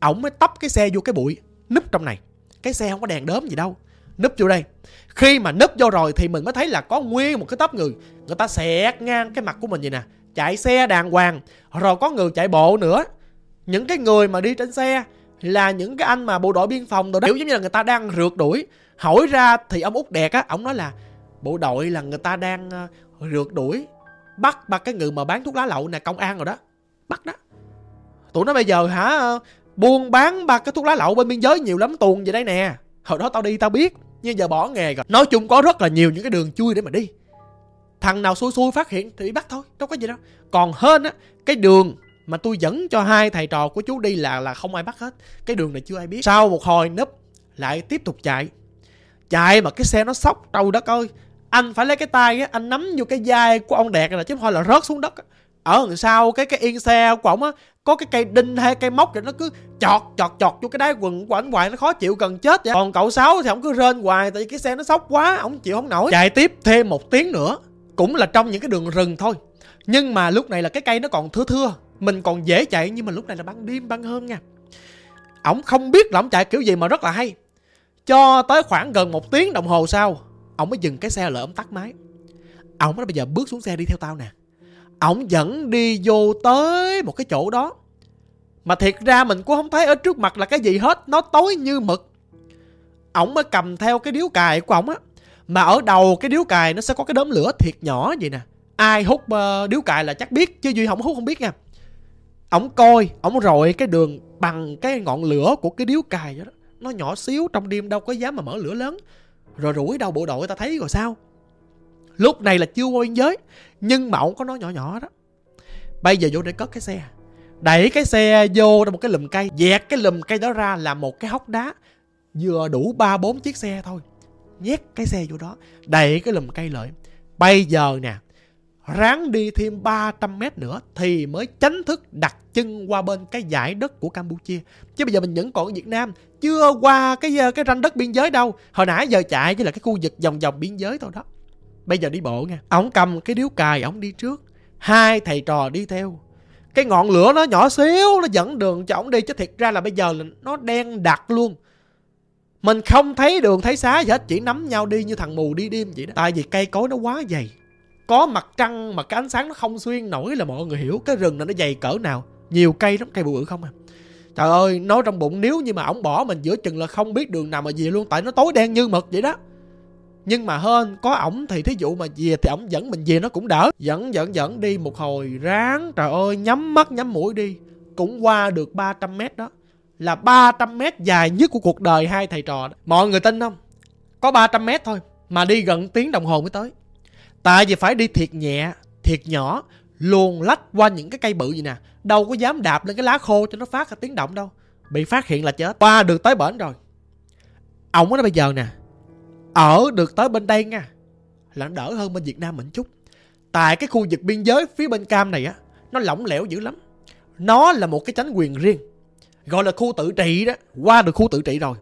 Ổng mới tấp cái xe vô cái bụi, núp trong này. Cái xe không có đèn đớm gì đâu núp vô đây. Khi mà núp vô rồi thì mình mới thấy là có nguyên một cái tấp người. Người ta xẹt ngang cái mặt của mình vậy nè, chạy xe đàng hoàng, rồi có người chạy bộ nữa. Những cái người mà đi trên xe là những cái anh mà bộ đội biên phòng rồi đó. Kiểu giống như là người ta đang rượt đuổi. Hỏi ra thì ông út đẹp á, ông nói là, bộ đội là người ta đang ờ, rượt đuổi, bắt bắt cái người mà bán thuốc lá lậu nè, công an rồi đó. Bắt đó. Tụi nó bây giờ hả ờ, buôn bán ba cái thuốc lá lậu bên biên giới nhiều lắm tuần vậy đấy nè hồi đó tao đi tao biết, nhưng giờ bỏ nghề rồi. Nói chung có rất là nhiều những cái đường chui để mà đi. Thằng nào xui xui phát hiện thì bị bắt thôi, đâu có gì đâu. Còn hơn á, cái đường mà tôi dẫn cho hai thầy trò của chú đi là là không ai bắt hết. Cái đường này chưa ai biết. Sau một hồi nấp lại tiếp tục chạy. Chạy mà cái xe nó sóc trâu đất ơi. Anh phải lấy cái tay á, anh nắm vô cái vai của ông đẹp là chứ không thôi là rớt xuống đất ở đằng sau cái cái yên xe của ổng á có cái cây đinh hay cây móc thì nó cứ chọt chọt chọt vô cái đáy quần của ảnh hoài, nó khó chịu gần chết vậy. Còn cậu sáu thì ổng cứ rên hoài, tại vì cái xe nó sốc quá ổng chịu, không nổi. Chạy tiếp thêm một tiếng nữa, cũng là trong những cái đường rừng thôi. Nhưng mà lúc này là cái cây nó còn thưa thưa, mình còn dễ chạy, nhưng mà lúc này là ban đêm, ban hôm nha. Ổng không biết là ổng chạy kiểu gì mà rất là hay. Cho tới khoảng gần một tiếng đồng hồ sau, ổng mới dừng cái xe lại ổng tắt máy. Ổng nói bây giờ bước xuống xe đi theo tao nè ổng dẫn đi vô tới một cái chỗ đó. Mà thiệt ra mình cũng không thấy ở trước mặt là cái gì hết nó tối như mực. Ổng mới cầm theo cái điếu cài của ổng á. Mà ở đầu cái điếu cài nó sẽ có cái đốm lửa thiệt nhỏ vậy nè. Ai hút uh, điếu cài là chắc biết chứ duy không hút không biết nha. Ổng coi ổng rồi cái đường bằng cái ngọn lửa của cái điếu cài đó nó nhỏ xíu trong đêm đâu có dám mà mở lửa lớn. Rồi rủi đâu bộ đội ta thấy rồi sao? Lúc này là chưa qua biên giới nhưng mà ổng có nói nhỏ nhỏ đó bây giờ vô để cất cái xe đẩy cái xe vô một cái lùm cây dẹt cái lùm cây đó ra là một cái hốc đá vừa đủ ba bốn chiếc xe thôi nhét cái xe vô đó đẩy cái lùm cây lại. bây giờ nè ráng đi thêm 300 mét nữa thì mới tránh thức đặt chân qua bên cái giải đất của Campuchia. Chứ bây giờ mình vẫn còn ở Việt Nam, chưa qua cái cái ranh đất biên giới đâu. Hồi nãy giờ chạy chỉ là cái khu vực vòng vòng biên giới thôi đó. Bây giờ đi bộ nha. ổng cầm cái điếu cài, ổng đi trước. Hai thầy trò đi theo. Cái ngọn lửa nó nhỏ xíu, nó dẫn đường cho ổng đi. Chứ thiệt ra là bây giờ là nó đen đặc luôn. Mình không thấy đường thấy xá gì hết, chỉ nắm nhau đi như thằng mù đi đêm vậy đó. Tại vì cây cối nó quá dày có mặt trăng mà cái ánh sáng nó không xuyên nổi là mọi người hiểu cái rừng này nó dày cỡ nào nhiều cây lắm cây bự bự không à trời ơi nói trong bụng nếu như mà ổng bỏ mình giữa chừng là không biết đường nào mà về luôn tại nó tối đen như mực vậy đó nhưng mà hơn có ổng thì thí dụ mà về thì ổng dẫn mình về nó cũng đỡ dẫn dẫn dẫn đi một hồi ráng trời ơi nhắm mắt nhắm mũi đi cũng qua được 300 mét đó là 300 mét dài nhất của cuộc đời hai thầy trò đó. Mọi người tin không? Có 300 mét thôi mà đi gần tiếng đồng hồ mới tới. Tại vì phải đi thiệt nhẹ, thiệt nhỏ, luồn lách qua những cái cây bự gì nè. Đâu có dám đạp lên cái lá khô cho nó phát ra tiếng động đâu. Bị phát hiện là chết. Qua được tới bển rồi. ổng nó bây giờ nè. Ở được tới bên đây nha. Là nó đỡ hơn bên Việt Nam mình chút. Tại cái khu vực biên giới phía bên Cam này á. Nó lỏng lẻo dữ lắm. Nó là một cái chánh quyền riêng. Gọi là khu tự trị đó. Qua được khu tự trị rồi.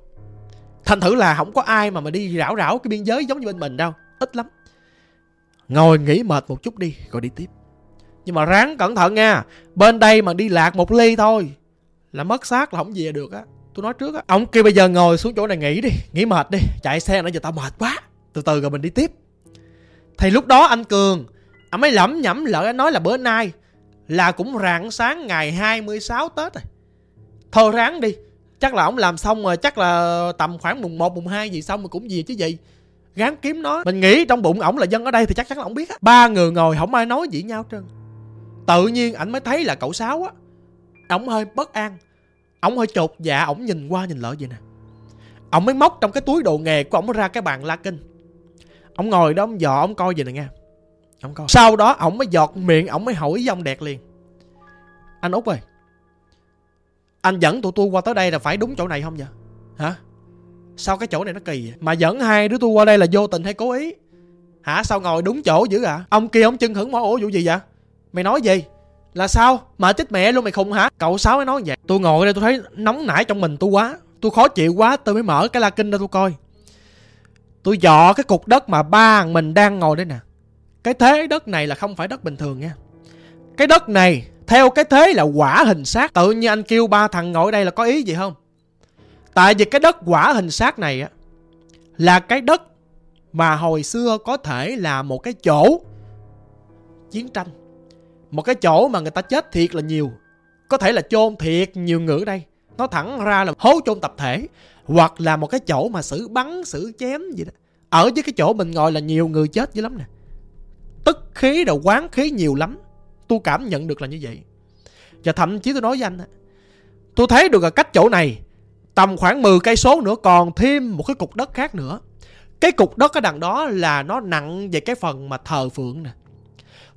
Thành thử là không có ai mà mà đi rảo rảo cái biên giới giống như bên mình đâu. Ít lắm. Ngồi nghỉ mệt một chút đi, rồi đi tiếp. Nhưng mà ráng cẩn thận nha. Bên đây mà đi lạc một ly thôi là mất xác là không về được á. Tôi nói trước á. Ông kia bây giờ ngồi xuống chỗ này nghỉ đi. Nghỉ mệt đi. Chạy xe nãy giờ tao mệt quá. Từ từ rồi mình đi tiếp. Thì lúc đó anh Cường Ông ấy lẩm nhẩm lỡ nói là bữa nay Là cũng rạng sáng ngày 26 Tết rồi Thôi ráng đi, Chắc là ông làm xong rồi, Chắc là tầm khoảng mùng 1 mùng 2 gì xong rồi cũng gì chứ gì Gán kiếm nó Mình nghĩ trong bụng ổng là dân ở đây thì chắc chắn là ổng biết á Ba người ngồi không ai nói gì nhau trơn Tự nhiên ảnh mới thấy là cậu Sáu á, Ổng hơi bất an Ổng hơi chột dạ ổng nhìn qua nhìn lợi vậy nè. Ổng mới móc trong cái túi đồ nghề của ổng ra cái bàn la kinh. Ông ngồi đó ông dò ông coi gì nè nha Ông coi. Sau đó ổng mới giọt miệng, ổng mới hỏi với ông đẹp liền. Anh Út ơi, Anh dẫn tụi tôi qua tới đây là phải đúng chỗ này không vậy? Hả? Sao cái chỗ này nó kỳ vậy? Mà dẫn hai đứa tôi qua đây là vô tình hay cố ý? Hả? Sao ngồi đúng chỗ dữ à Ông kia ông chân hững mỏ ổ vụ gì vậy? Mày nói gì? Là sao? Mà chết mẹ luôn mày khùng hả? Cậu Sáu mới nói vậy. Tôi ngồi đây tôi thấy nóng nảy trong mình tôi quá. Tôi khó chịu quá, tôi mới mở cái la kinh ra tôi coi. Tôi dọ cái cục đất mà ba mình đang ngồi đây nè. Cái thế đất này là không phải đất bình thường nha. Cái đất này, Theo cái thế là quả hình sát Tự nhiên anh kêu ba thằng ngồi đây là có ý gì không? Tại vì cái đất quả hình sát này á, Là cái đất Mà hồi xưa có thể là một cái chỗ Chiến tranh. Một cái chỗ mà người ta chết thiệt là nhiều. Có thể là chôn thiệt nhiều người ở đây. Nó thẳng ra là hố chôn tập thể, hoặc là một cái chỗ mà xử bắn, xử chém gì đó. Ở với cái chỗ mình ngồi là nhiều người chết dữ lắm nè. Tức khí rồi quán khí nhiều lắm. Tôi cảm nhận được là như vậy. Và thậm chí tôi nói với anh tôi thấy được là cách chỗ này, tầm khoảng 10 cây số nữa còn thêm một cái cục đất khác nữa. Cái cục đất ở đằng đó là nó nặng về cái phần mà thờ phượng nè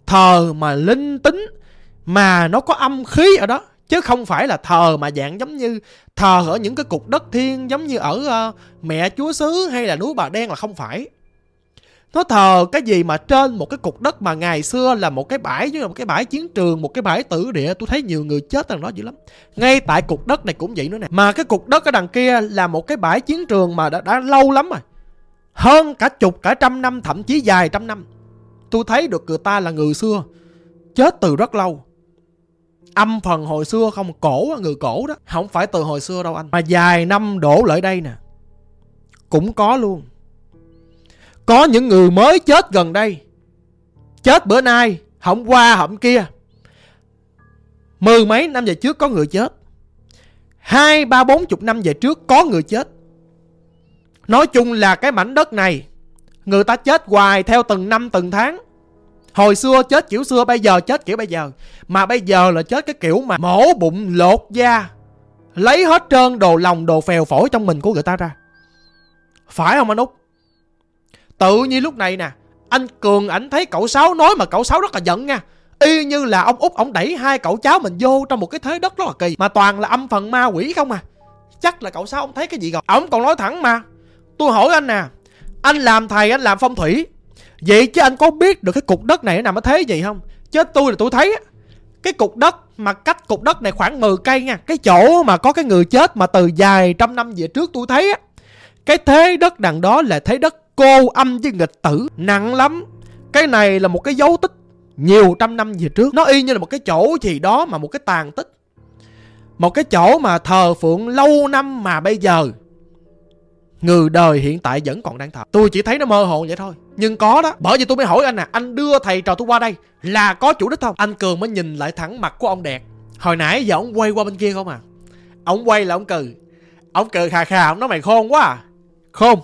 thờ mà linh tính mà nó có âm khí ở đó chứ không phải là thờ mà dạng giống như thờ ở những cái cục đất thiên giống như ở uh, mẹ chúa xứ hay là núi bà đen là không phải. Nó thờ cái gì mà trên một cái cục đất mà ngày xưa là một cái bãi như là một cái bãi chiến trường một cái bãi tử địa. Tôi thấy nhiều người chết đằng đó dữ lắm. Ngay tại cục đất này cũng vậy nữa nè. Mà cái cục đất ở đằng kia là một cái bãi chiến trường mà đã, đã lâu lắm rồi. Hơn cả chục cả trăm năm thậm chí dài trăm năm tôi thấy được người ta là người xưa, chết từ rất lâu. Âm phần hồi xưa không, cổ người cổ đó, không phải từ hồi xưa đâu anh. Mà dài năm đổ lại đây nè, cũng có luôn. Có những người mới chết gần đây, chết bữa nay hôm qua hôm kia. Mười mấy năm về trước có người chết. Hai, ba, bốn chục năm về trước có người chết. Nói chung là cái mảnh đất này, người ta chết hoài theo từng năm, từng tháng. Hồi xưa chết kiểu xưa, bây giờ chết kiểu bây giờ. Mà bây giờ là chết cái kiểu mà mổ bụng, lột da, Lấy hết trơn đồ lòng, đồ phèo phổi trong mình của người ta ra. Phải không anh Út? Tự nhiên lúc này nè, Anh Cường ảnh thấy cậu Sáu nói mà cậu Sáu rất là giận nha. Y như là ông Út, ông đẩy hai cậu cháu mình vô trong một cái thế đất rất là kỳ. Mà toàn là âm phần ma quỷ không à. Chắc là cậu Sáu ông thấy cái gì rồi. Ông còn nói thẳng mà. Tôi hỏi anh nè, Anh làm thầy, anh làm phong thủy Vậy chứ anh có biết được cái cục đất này nó nằm ở thế gì không? Chứ tôi là tôi thấy cái cục đất mà cách cục đất này khoảng 10 cây nha. Cái chỗ mà có cái người chết mà từ dài trăm năm về trước tôi thấy á. Cái thế đất đằng đó là thế đất cô âm với nghịch tử. Nặng lắm. Cái này là một cái dấu tích nhiều trăm năm về trước. Nó y như là một cái chỗ gì đó mà một cái tàn tích. Một cái chỗ mà thờ phượng lâu năm mà bây giờ người đời hiện tại vẫn còn đang thờ. Tôi chỉ thấy nó mơ hồ vậy thôi. Nhưng có đó, bởi vì tôi mới hỏi anh nè, anh đưa thầy trò tôi qua đây là có chủ đích không? Anh cường mới nhìn lại thẳng mặt của ông đẹp hồi nãy giờ ông quay qua bên kia không à? Ông quay là ông cười. ông cười khà khà, ông nói mày khôn quá à. Khôn.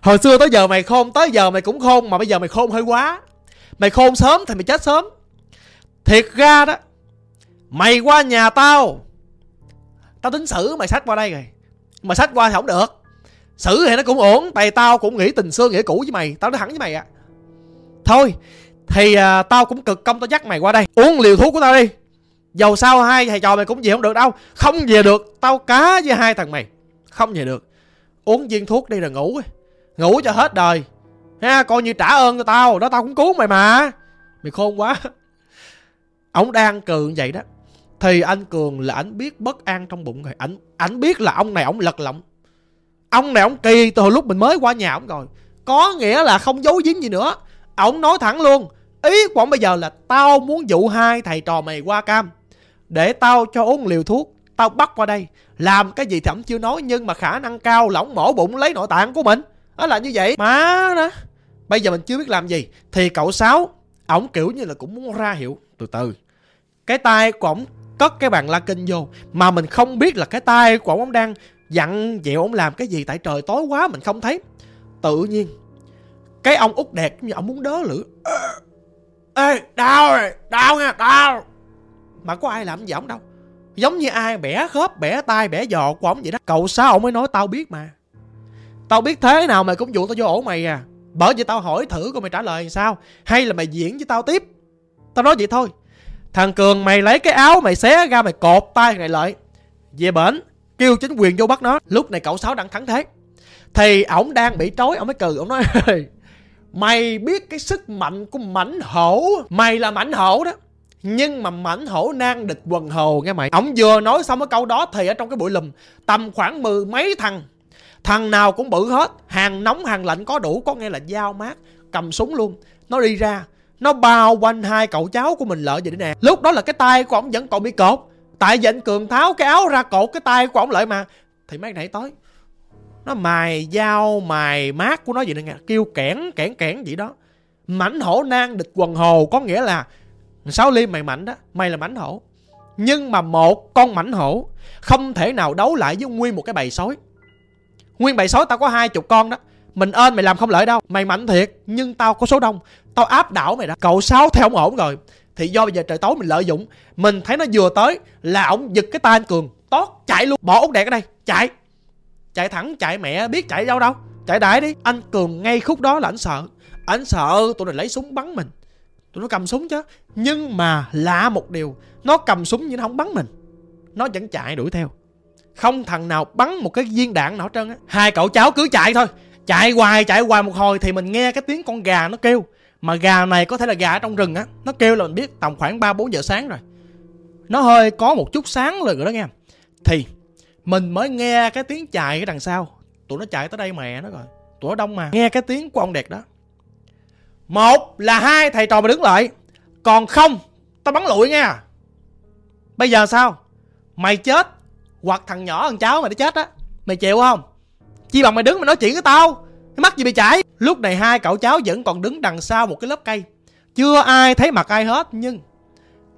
Hồi xưa tới giờ mày khôn, tới giờ mày cũng khôn, mà bây giờ mày khôn hơi quá. Mày khôn sớm thì mày chết sớm. Thiệt ra đó, mày qua nhà tao. Tao tính xử mày sách qua đây rồi. Mà sách qua thì không được xử thì nó cũng ổn tại tao cũng nghĩ tình xưa nghĩa cũ với mày tao nói thẳng với mày à thôi thì à, tao cũng cực công tao dắt mày qua đây uống liều thuốc của tao đi. Dầu sao hai thầy trò mày cũng về không được đâu. Không về được tao cá với hai thằng mày. Không về được. Uống viên thuốc đi rồi ngủ ngủ cho hết đời. Ha coi như trả ơn cho tao đó tao cũng cứu mày mà. Mày khôn quá. Ông đang cường vậy đó. Thì anh cường là anh biết bất an trong bụng rồi. Ảnh ảnh biết là ông này ông lật lọng ông này ông kỳ từ hồi lúc mình mới qua nhà ông rồi. Có nghĩa là không giấu giếm gì nữa. Ông nói thẳng luôn ý của ông bây giờ là tao muốn dụ hai thầy trò mày qua cam. Để tao cho uống liều thuốc tao bắt qua đây. Làm cái gì thì ông chưa nói nhưng mà khả năng cao là mổ bụng lấy nội tạng của mình. Đó là như vậy. Má đó. Bây giờ mình chưa biết làm gì. Thì cậu sáu ổng kiểu như là cũng muốn ra hiệu. Từ từ. Cái tay của ổng cất cái bàn la kinh vô mà mình không biết là cái tay của ổng đang dặn dẹo ông làm cái gì tại trời tối quá mình không thấy. Tự nhiên, cái ông út đẹp như ông muốn đớ lửa. Ê, đau rồi, đau nha, đau. Mà có ai làm gì ổng đâu. Giống như ai bẻ khớp, bẻ tay bẻ giò của ổng vậy đó. Cậu sao ổng mới nói tao biết mà? Tao biết thế nào mày cũng dụ tao vô ổ mày à. Bởi vì tao hỏi thử coi mày trả lời sao, hay là mày diễn với tao tiếp. Tao nói vậy thôi. Thằng cường mày lấy cái áo mày xé ra mày cột tay này lại. Về bển kêu chính quyền vô bắt nó. Lúc này cậu sáu đang thắng thế. Thì ổng đang bị trói ổng mới cười, ổng nói mày biết cái sức mạnh của mảnh hổ. Mày là mảnh hổ đó. Nhưng mà mảnh hổ nan địch quần hồ nghe mày. Ổng vừa nói xong cái câu đó thì ở trong cái bụi lùm tầm khoảng mười mấy thằng thằng nào cũng bự hết. Hàng nóng hàng lạnh có đủ có nghe là dao mát cầm súng luôn. Nó đi ra nó bao quanh hai cậu cháu của mình lợi vậy nè. Lúc đó là cái tay của ổng vẫn còn bị cột tại vì anh cường tháo cái áo ra cột cái tay của ông lại mà. Thì mấy nãy tới. Nó mài dao, mài mát của nó vậy nè kêu kẽn kẽn kẽn vậy đó. Mảnh hổ nan địch quần hồ, có nghĩa là sáu ly mày mảnh đó, mày là mảnh hổ. Nhưng mà một con mảnh hổ không thể nào đấu lại với nguyên một cái bầy sói. Nguyên bầy sói tao có hai chục con đó. Mình ơn mày làm không lợi đâu. Mày mạnh thiệt, nhưng tao có số đông. Tao áp đảo mày đó. Cậu sáu theo ông ổn rồi thì do bây giờ trời tối mình lợi dụng, mình thấy nó vừa tới là ổng giật cái tay anh cường tót chạy luôn. Bỏ út đèn ở đây, chạy. Chạy thẳng, chạy mẹ, biết chạy đâu đâu. Chạy đại đi. Anh cường ngay khúc đó là anh sợ. Anh sợ tụi này lấy súng bắn mình. Tụi nó cầm súng chứ. Nhưng mà lạ một điều, nó cầm súng nhưng nó không bắn mình. Nó vẫn chạy đuổi theo. Không thằng nào bắn một cái viên đạn nào hết trơn á. Hai cậu cháu cứ chạy thôi. Chạy hoài chạy hoài một hồi thì mình nghe cái tiếng con gà nó kêu mà gà này có thể là gà ở trong rừng á. Nó kêu là mình biết tầm khoảng ba, bốn giờ sáng rồi. Nó hơi có một chút sáng rồi đó nghe. Thì, mình mới nghe cái tiếng chạy ở đằng sau. Tụi nó chạy tới đây mẹ nó rồi. Tụi nó đông mà. Nghe cái tiếng của ông đẹp đó. Một là hai, thầy trò mà đứng lại. Còn không, tao bắn lụi nha bây giờ sao? Mày chết, hoặc thằng nhỏ thằng cháu mày nó chết á. Mày chịu không? Chi bằng mày đứng mày nói chuyện với tao cái mắt gì bị chảy? Lúc này hai cậu cháu vẫn còn đứng đằng sau một cái lớp cây. Chưa ai thấy mặt ai hết, nhưng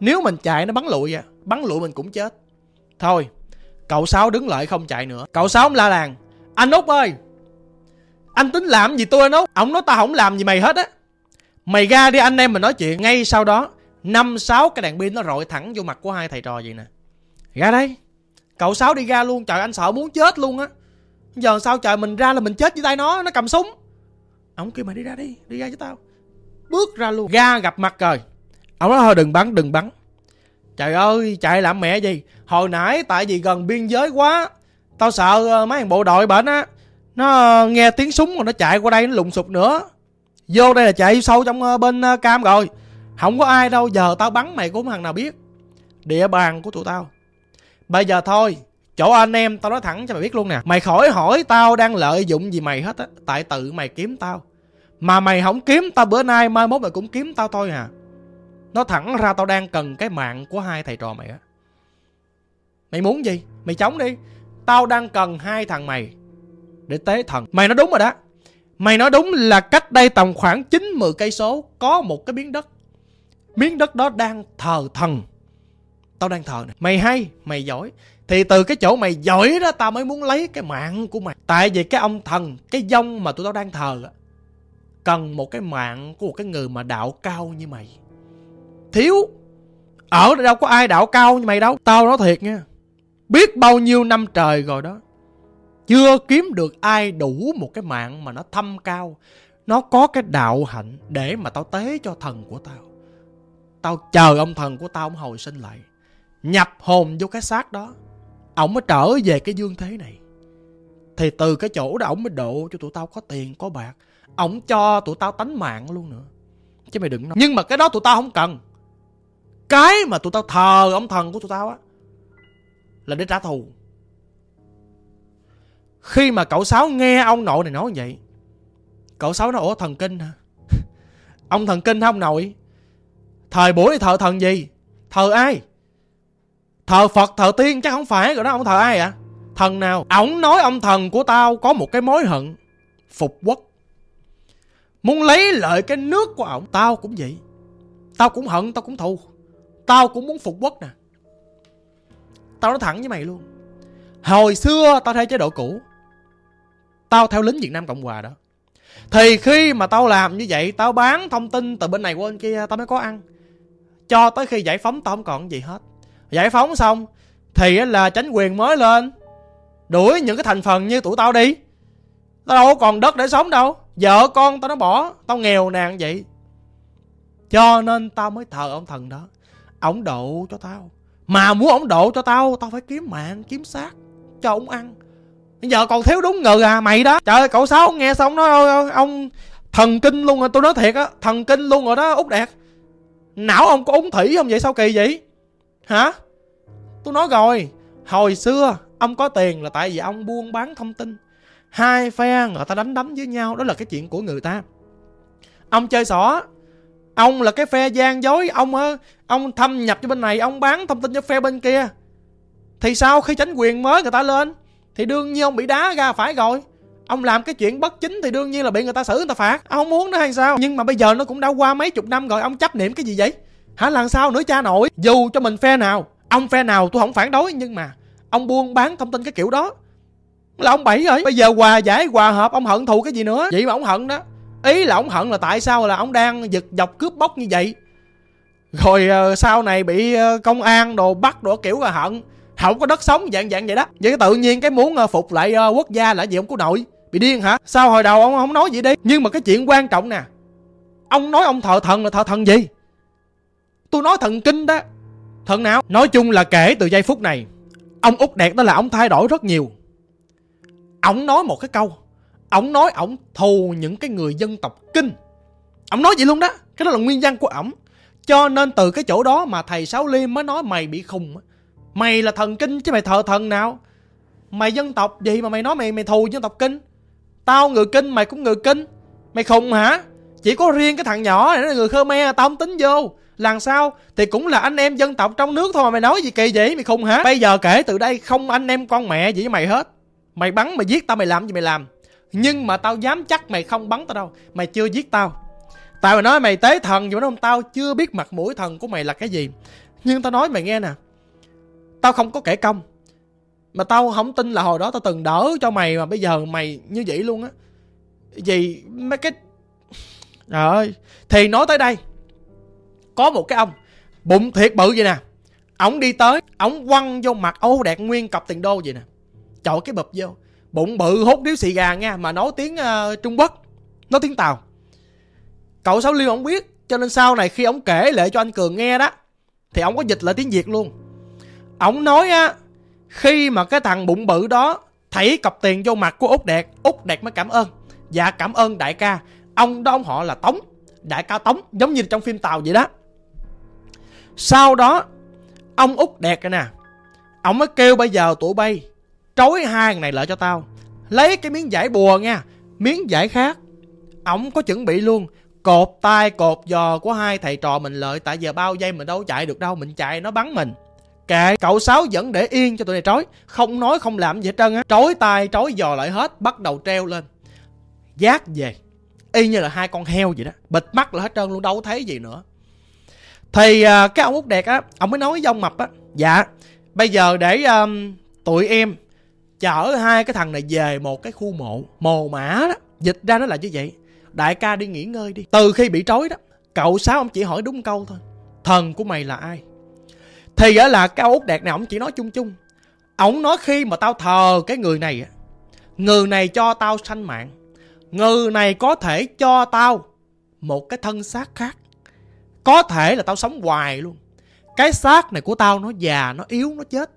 nếu mình chạy nó bắn lụi à bắn lụi mình cũng chết. Thôi, cậu sáu đứng lại không chạy nữa. Cậu sáu la làng. Anh út ơi! Anh tính làm gì tôi anh út? Ổng nói tao không làm gì mày hết á. Mày ra đi anh em mình nói chuyện ngay sau đó. Năm sáu cái đèn pin nó rọi thẳng vô mặt của hai thầy trò vậy nè. Ra đây. Cậu sáu đi ra luôn. Trời, anh sợ muốn chết luôn á giờ sao trời mình ra là mình chết với tay nó nó cầm súng. Ông kêu mày đi ra đi đi ra với tao. Bước ra luôn. Ra gặp mặt rồi ông nói, thôi, đừng bắn đừng bắn. Trời ơi, chạy làm mẹ gì? Hồi nãy tại vì gần biên giới quá, tao sợ ờ, mấy thằng bộ đội bệnh á, nó ờ, nghe tiếng súng rồi nó chạy qua đây nó lùng sụp nữa. Vô đây là chạy sâu trong ờ, bên cam rồi. Không có ai đâu, giờ tao bắn mày cũng không thằng nào biết. Địa bàn của tụi tao. Bây giờ thôi chỗ anh em, tao nói thẳng cho mày biết luôn nè. Mày khỏi hỏi tao đang lợi dụng gì mày hết á. Tại tự mày kiếm tao. Mà mày không kiếm tao, bữa nay mai mốt mày cũng kiếm tao thôi à. Nó thẳng ra tao đang cần cái mạng của hai thầy trò mày á. Mày muốn gì? Mày chống đi. Tao đang cần hai thằng mày để tế thần. Mày nói đúng rồi đó. Mày nói đúng là cách đây tầm khoảng chín mười cây số có một cái miếng đất. Miếng đất đó đang thờ thần. Tao đang thờ này mày hay, mày giỏi thì từ cái chỗ mày giỏi đó, tao mới muốn lấy cái mạng của mày. Tại vì cái ông thần, cái dông mà tụi tao đang thờ cần một cái mạng của một cái người mà đạo cao như mày. Thiếu, ở đâu có ai đạo cao như mày đâu. Tao nói thiệt nha, biết bao nhiêu năm trời rồi đó, chưa kiếm được ai đủ một cái mạng mà nó thâm cao. Nó có cái đạo hạnh để mà tao tế cho thần của tao. Tao chờ ông thần của tao ông hồi sinh lại, nhập hồn vô cái xác đó ổng mới trở về cái dương thế này. Thì từ cái chỗ đó ổng mới độ cho tụi tao có tiền, có bạc. Ổng cho tụi tao tánh mạng luôn nữa. Chứ mày đừng nói. Nhưng mà cái đó tụi tao không cần. Cái mà tụi tao thờ ông thần của tụi tao á, là để trả thù. Khi mà cậu sáu nghe ông nội này nói như vậy, cậu sáu nó ủa, thần kinh hả? Ông thần kinh hả ông nội? Thời buổi thờ thần gì? Thờ ai? Thờ phật, thờ tiên chắc không phải, rồi đó, ông thờ ai ạ à? thần nào? Ổng nói ông thần của tao có một cái mối hận. Phục quốc. Muốn lấy lợi cái nước của ổng tao cũng vậy. Tao cũng hận, tao cũng thù. Tao cũng muốn phục quốc nè. Tao nói thẳng với mày luôn. Hồi xưa tao theo chế độ cũ. Tao theo lính việt nam cộng hòa đó. Thì khi mà tao làm như vậy, tao bán thông tin từ bên này qua bên kia, tao mới có ăn. Cho tới khi giải phóng tao không còn gì hết giải phóng xong, thì là chánh quyền mới lên. Đuổi những cái thành phần như tụi tao đi. Tao đâu còn đất để sống đâu. Vợ con tao nó bỏ, tao nghèo nàn vậy. Cho nên tao mới thờ ông thần đó. Ổng độ cho tao. Mà muốn ổng độ cho tao tao phải kiếm mạng, kiếm xác cho ổng ăn. Bây giờ còn thiếu đúng ngừ à mày đó. Trời ơi, cậu sáu nghe xong nói ông thần kinh luôn rồi tôi nói thiệt á, thần kinh luôn rồi đó, út đẹp não ông có ống thủy không vậy? Sao kỳ vậy? Hả? Tôi nói rồi, hồi xưa ông có tiền là tại vì ông buôn bán thông tin. Hai phe người ta đánh đấm với nhau, đó là cái chuyện của người ta. Ông chơi xỏ, ông là cái phe gian dối, ông ờ, ông thâm nhập cho bên này, ông bán thông tin cho phe bên kia. Thì sao khi chính quyền mới người ta lên, thì đương nhiên ông bị đá ra phải rồi. Ông làm cái chuyện bất chính thì đương nhiên là bị người ta xử, người ta phạt. Ông muốn nó hay sao? Nhưng mà bây giờ nó cũng đã qua mấy chục năm rồi, ông chấp niệm cái gì vậy? Hả, làm sao nữa cha nội? Dù cho mình phe nào, ông phe nào tôi không phản đối, nhưng mà ông buôn bán thông tin cái kiểu đó. Là ông bảy rồi. Bây giờ hòa giải, hòa hợp, ông hận thù cái gì nữa? Vậy mà ông hận đó. Ý là ông hận là tại sao là ông đang giật dọc cướp bóc như vậy? Rồi ờ, sau này bị ờ, công an đồ bắt đồ kiểu là hận. Không có đất sống, dạng dạng vậy đó. Vậy tự nhiên cái muốn ờ, phục lại quốc gia là gì ông có nội? Bị điên hả? Sao hồi đầu ông không nói gì đi? Nhưng mà cái chuyện quan trọng nè. Ông nói ông thờ thần là thờ thần gì? Tôi nói thần kinh đó. Thần nào nói chung là kể từ giây phút này, ông út đẹp đó là ông thay đổi rất nhiều. Ông nói một cái câu, ông nói ông thù những cái người dân tộc kinh. Ông nói vậy luôn đó, cái đó là nguyên nhân của ổng. Cho nên từ cái chỗ đó mà thầy sáu liêm mới nói mày bị khùng. Mày là thần kinh chứ mày thờ thần nào? Mày dân tộc gì mà mày nói mày mày thù dân tộc kinh? Tao người kinh, mày cũng người kinh. Mày khùng hả? Chỉ có riêng cái thằng nhỏ này nó là người khmer, tao không tính vô làm sao? Thì cũng là anh em dân tộc trong nước thôi mà mày nói gì kỳ vậy? Mày khùng hả? Bây giờ kể từ đây không anh em con mẹ gì với mày hết. Mày bắn, mày giết tao, mày làm gì mày làm. Nhưng mà tao dám chắc mày không bắn tao đâu. Mày chưa giết tao. Tao nói mày tế thần vậy không? Tao chưa biết mặt mũi thần của mày là cái gì. Nhưng tao nói mày nghe nè. Tao không có kể công. Mà tao không tin là hồi đó tao từng đỡ cho mày mà bây giờ mày như vậy luôn á. Vì mấy cái trời ơi. Thì nói tới đây có một cái ông bụng thiệt bự vậy nè. Ổng đi tới ổng quăng vô mặt ô đạt nguyên cọc tiền đô vậy nè. Chọi cái bụp vô. Bụng bự hút điếu xì gà nha mà nói tiếng uh, trung quốc nói tiếng tàu. Cậu sáu liêu ổng biết cho nên sau này khi ông kể lại cho anh cường nghe đó thì ông có dịch lại tiếng việt luôn. Ông nói á khi mà cái thằng bụng bự đó thấy cọc tiền vô mặt của út đẹp út đẹp mới cảm ơn. Dạ cảm ơn đại ca. Ông đó ông họ là tống đại ca tống giống như trong phim tàu vậy đó sau đó, ông út đẹp này nè, ông mới kêu bây giờ tụi bay trói hai người này lại cho tao. Lấy cái miếng giải bùa nha, miếng giải khác. Ông có chuẩn bị luôn, cột tay cột giò của hai thầy trò mình lợi tại giờ bao giây mình đâu chạy được đâu, mình chạy nó bắn mình. Kệ, cậu sáu vẫn để yên cho tụi này trói, không nói không làm gì hết trơn á. Trói tay, trói giò lại hết, bắt đầu treo lên. Giác về, y như là hai con heo vậy đó, bịt mắt là hết trơn luôn, đâu thấy gì nữa thì uh, cái ông út đẹp á ông mới nói với ông mập á dạ bây giờ để um, tụi em chở hai cái thằng này về một cái khu mộ mồ mã đó dịch ra nó là như vậy. Đại ca đi nghỉ ngơi đi. Từ khi bị trói đó cậu sáu ông chỉ hỏi đúng câu thôi thần của mày là ai? Thì á là cái út đẹp này ông chỉ nói chung chung. Ổng nói khi mà tao thờ cái người này á người này cho tao sanh mạng người này có thể cho tao một cái thân xác khác có thể là tao sống hoài luôn. Cái xác này của tao nó già, nó yếu, nó chết.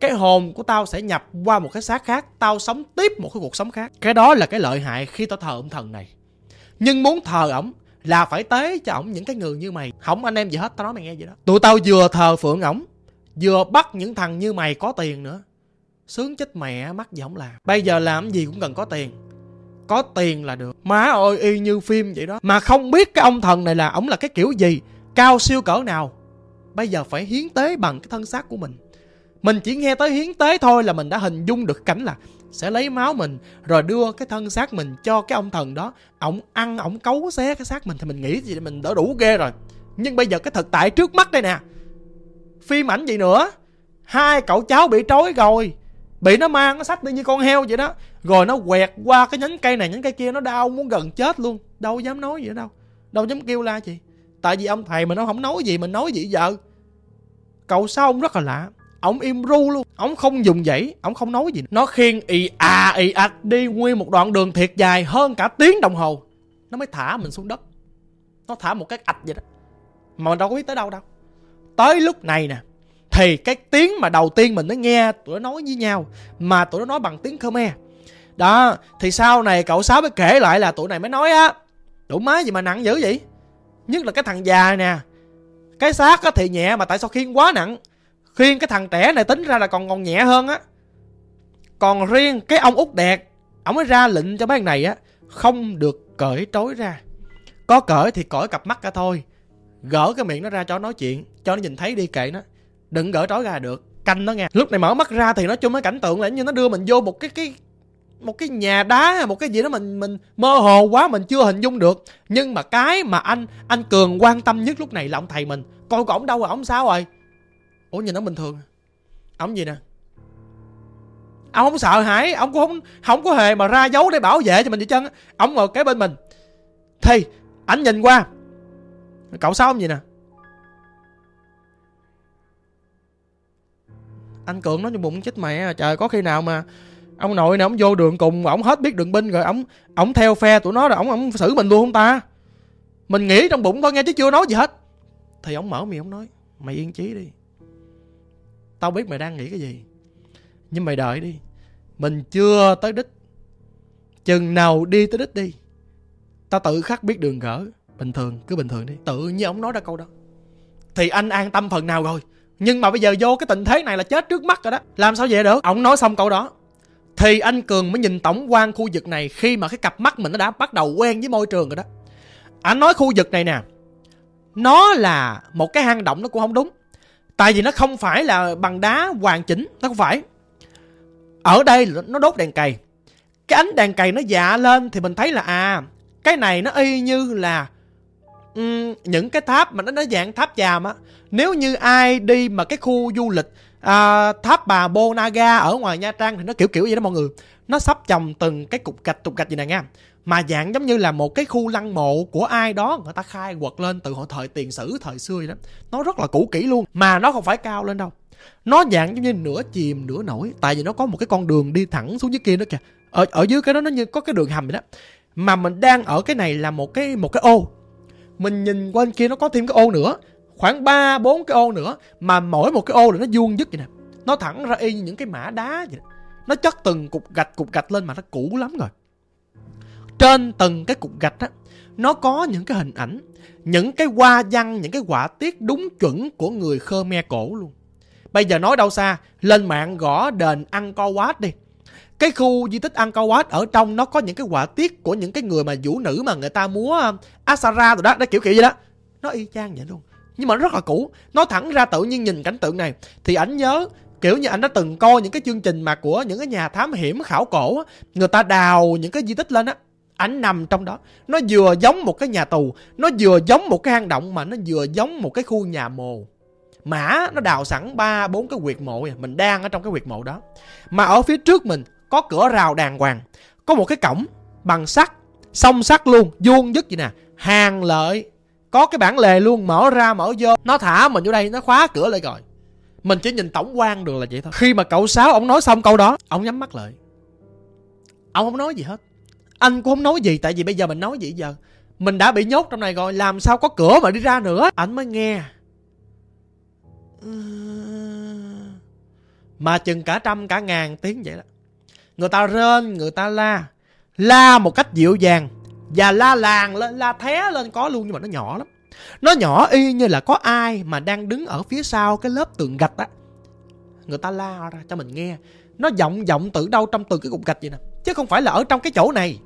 Cái hồn của tao sẽ nhập qua một cái xác khác, tao sống tiếp một cái cuộc sống khác. Cái đó là cái lợi hại khi tao thờ ông thần này. Nhưng muốn thờ ổng là phải tế cho ổng những cái người như mày. Không anh em gì hết, tao nói mày nghe vậy đó. Tụi tao vừa thờ phượng ổng, vừa bắt những thằng như mày có tiền nữa. Sướng chết mẹ, mắc gì không làm. Bây giờ làm gì cũng cần có tiền có tiền là được. Má ơi, y như phim vậy đó. Mà không biết cái ông thần này là ổng là cái kiểu gì, cao siêu cỡ nào. Bây giờ phải hiến tế bằng cái thân xác của mình. Mình chỉ nghe tới hiến tế thôi là mình đã hình dung được cảnh là sẽ lấy máu mình, rồi đưa cái thân xác mình cho cái ông thần đó. Ổng ăn, ổng cấu xé cái xác mình thì mình nghĩ gì mình đỡ đủ ghê rồi. Nhưng bây giờ cái thực tại trước mắt đây nè. Phim ảnh gì nữa? Hai cậu cháu bị trói rồi bị nó mang nó sách đi như con heo vậy đó. Rồi nó quẹt qua cái nhánh cây này, nhánh cây kia, nó đau muốn gần chết luôn. Đâu dám nói gì nữa đâu. Đâu dám kêu la chị tại vì ông thầy mà nó không nói gì mình nói gì vợ cậu sao ông rất là lạ. Ông im ru luôn. Ông không dùng dãy, ông không nói gì nó khiêng ì à ì ạch đi nguyên một đoạn đường thiệt dài hơn cả tiếng đồng hồ. Nó mới thả mình xuống đất. Nó thả một cái ạch vậy đó. Mà mình đâu có biết tới đâu đâu. Tới lúc này nè thì cái tiếng mà đầu tiên mình nó nghe tụi nó nói với nhau, mà tụi nó nói bằng tiếng khmer. Đó, thì sau này cậu sáu mới kể lại là tụi này mới nói á, đủ má gì mà nặng dữ vậy? Nhất là cái thằng già nè. Cái xác á thì nhẹ mà tại sao khiên quá nặng? Khiên cái thằng trẻ này tính ra là còn còn nhẹ hơn á. Còn riêng cái ông út đẹp ông mới ra lệnh cho mấy thằng này á, không được cởi trói ra. Có cởi thì cởi cặp mắt cả thôi, gỡ cái miệng nó ra cho nó nói chuyện, cho nó nhìn thấy đi kệ nó đừng gỡ trói gà được. Canh nó nghe. Lúc này mở mắt ra thì nói chung cái cảnh tượng là như nó đưa mình vô một cái cái, một cái nhà đá, một cái gì đó mình mình mơ hồ quá, mình chưa hình dung được. Nhưng mà cái mà anh anh cường quan tâm nhất lúc này là ông thầy mình. Coi ổng đâu rồi? Ổng sao rồi? Ủa, nhìn nó bình thường. Ổng gì nè? Ông không sợ hãi. Ông cũng không không có hề mà ra dấu để bảo vệ cho mình vậy chân ông ngồi kế bên mình. Thì, ảnh nhìn qua. Cậu sao ông gì nè? Anh cường nói trong bụng, chết mẹ, trời, có khi nào mà ông nội này ông vô đường cùng ổng hết biết đường binh rồi ổng ổng theo phe tụi nó rồi ổng ổng xử mình luôn không ta? Mình nghĩ trong bụng thôi nghe chứ chưa nói gì hết. Thì ổng mở miệng ổng nói, mày yên chí đi. Tao biết mày đang nghĩ cái gì, nhưng mày đợi đi. Mình chưa tới đích. Chừng nào đi tới đích đi, tao tự khắc biết đường gỡ. Bình thường, cứ bình thường đi. Tự nhiên ổng nói ra câu đó. Thì anh an tâm phần nào rồi nhưng mà bây giờ vô cái tình thế này là chết trước mắt rồi đó. Làm sao vậy được? Ổng nói xong câu đó. Thì anh cường mới nhìn tổng quan khu vực này khi mà cái cặp mắt mình nó đã bắt đầu quen với môi trường rồi đó. Anh nói khu vực này nè, nó là một cái hang động nó cũng không đúng. Tại vì nó không phải là bằng đá hoàn chỉnh, nó không phải. Ở đây nó đốt đèn cày. Cái ánh đèn cày nó dạ lên thì mình thấy là à cái này nó y như là um, những cái tháp mà nó nó dạng tháp chàm á nếu như ai đi mà cái khu du lịch à, tháp bà Bô Naga ở ngoài Nha Trang thì nó kiểu kiểu vậy đó mọi người. Nó sắp chồng từng cái cục gạch cục gạch gì nè nha. Mà dạng giống như là một cái khu lăng mộ của ai đó người ta khai quật lên từ hồi thời tiền sử thời xưa vậy đó. Nó rất là cũ kỹ luôn mà nó không phải cao lên đâu. Nó dạng giống như nửa chìm nửa nổi. Tại vì nó có một cái con đường đi thẳng xuống dưới kia đó kìa. Ở ở dưới cái đó nó như có cái đường hầm vậy đó. Mà mình đang ở cái này là một cái một cái ô mình nhìn qua bên kia nó có thêm cái ô nữa. Khoảng ba, bốn cái ô nữa mà mỗi một cái ô là nó vuông dứt vậy nè. Nó thẳng ra y như những cái mã đá vậy nó chất từng cục gạch cục gạch lên mà nó cũ lắm rồi. Trên từng cái cục gạch á, nó có những cái hình ảnh, những cái hoa văn, những cái họa tiết đúng chuẩn của người khmer cổ luôn. Bây giờ nói đâu xa, lên mạng gõ đền ăn co quát đi cái khu di tích Angkor Wat ở trong nó có những cái họa tiết của những cái người mà vũ nữ mà người ta múa um, Asara rồi đó nó kiểu kiểu vậy đó. Nó y chang vậy luôn. Nhưng mà nó rất là cũ. Nó thẳng ra tự nhiên nhìn cảnh tượng này. Thì ảnh nhớ kiểu như anh đã từng coi những cái chương trình mà của những cái nhà thám hiểm khảo cổ á, người ta đào những cái di tích lên á. Ảnh nằm trong đó. Nó vừa giống một cái nhà tù nó vừa giống một cái hang động mà nó vừa giống một cái khu nhà mồ. Mã nó đào sẵn ba bốn cái quyệt mộ mình đang ở trong cái quyệt mộ đó. Mà ở phía trước mình có cửa rào đàng hoàng, có một cái cổng bằng sắt, song sắt luôn, vuông dứt vậy nè, hàng lợi, có cái bản lề luôn, mở ra, mở vô. Nó thả mình vô đây, nó khóa cửa lại rồi. Mình chỉ nhìn tổng quan được là vậy thôi. Khi mà cậu sáu, ông nói xong câu đó, ông nhắm mắt lại. Ông không nói gì hết. Anh cũng không nói gì, tại vì bây giờ mình nói gì giờ. Mình đã bị nhốt trong này rồi, làm sao có cửa mà đi ra nữa? Anh mới nghe. Mà chừng cả trăm, cả ngàn tiếng vậy đó người ta rên, người ta la. La một cách dịu dàng. Và la làng lên, la thé lên có luôn, nhưng mà nó nhỏ lắm. Nó nhỏ y như là có ai mà đang đứng ở phía sau cái lớp tường gạch á. Người ta la ra cho mình nghe. Nó vọng vọng từ đâu trong từng cái cục gạch vậy nè. Chứ không phải là ở trong cái chỗ này.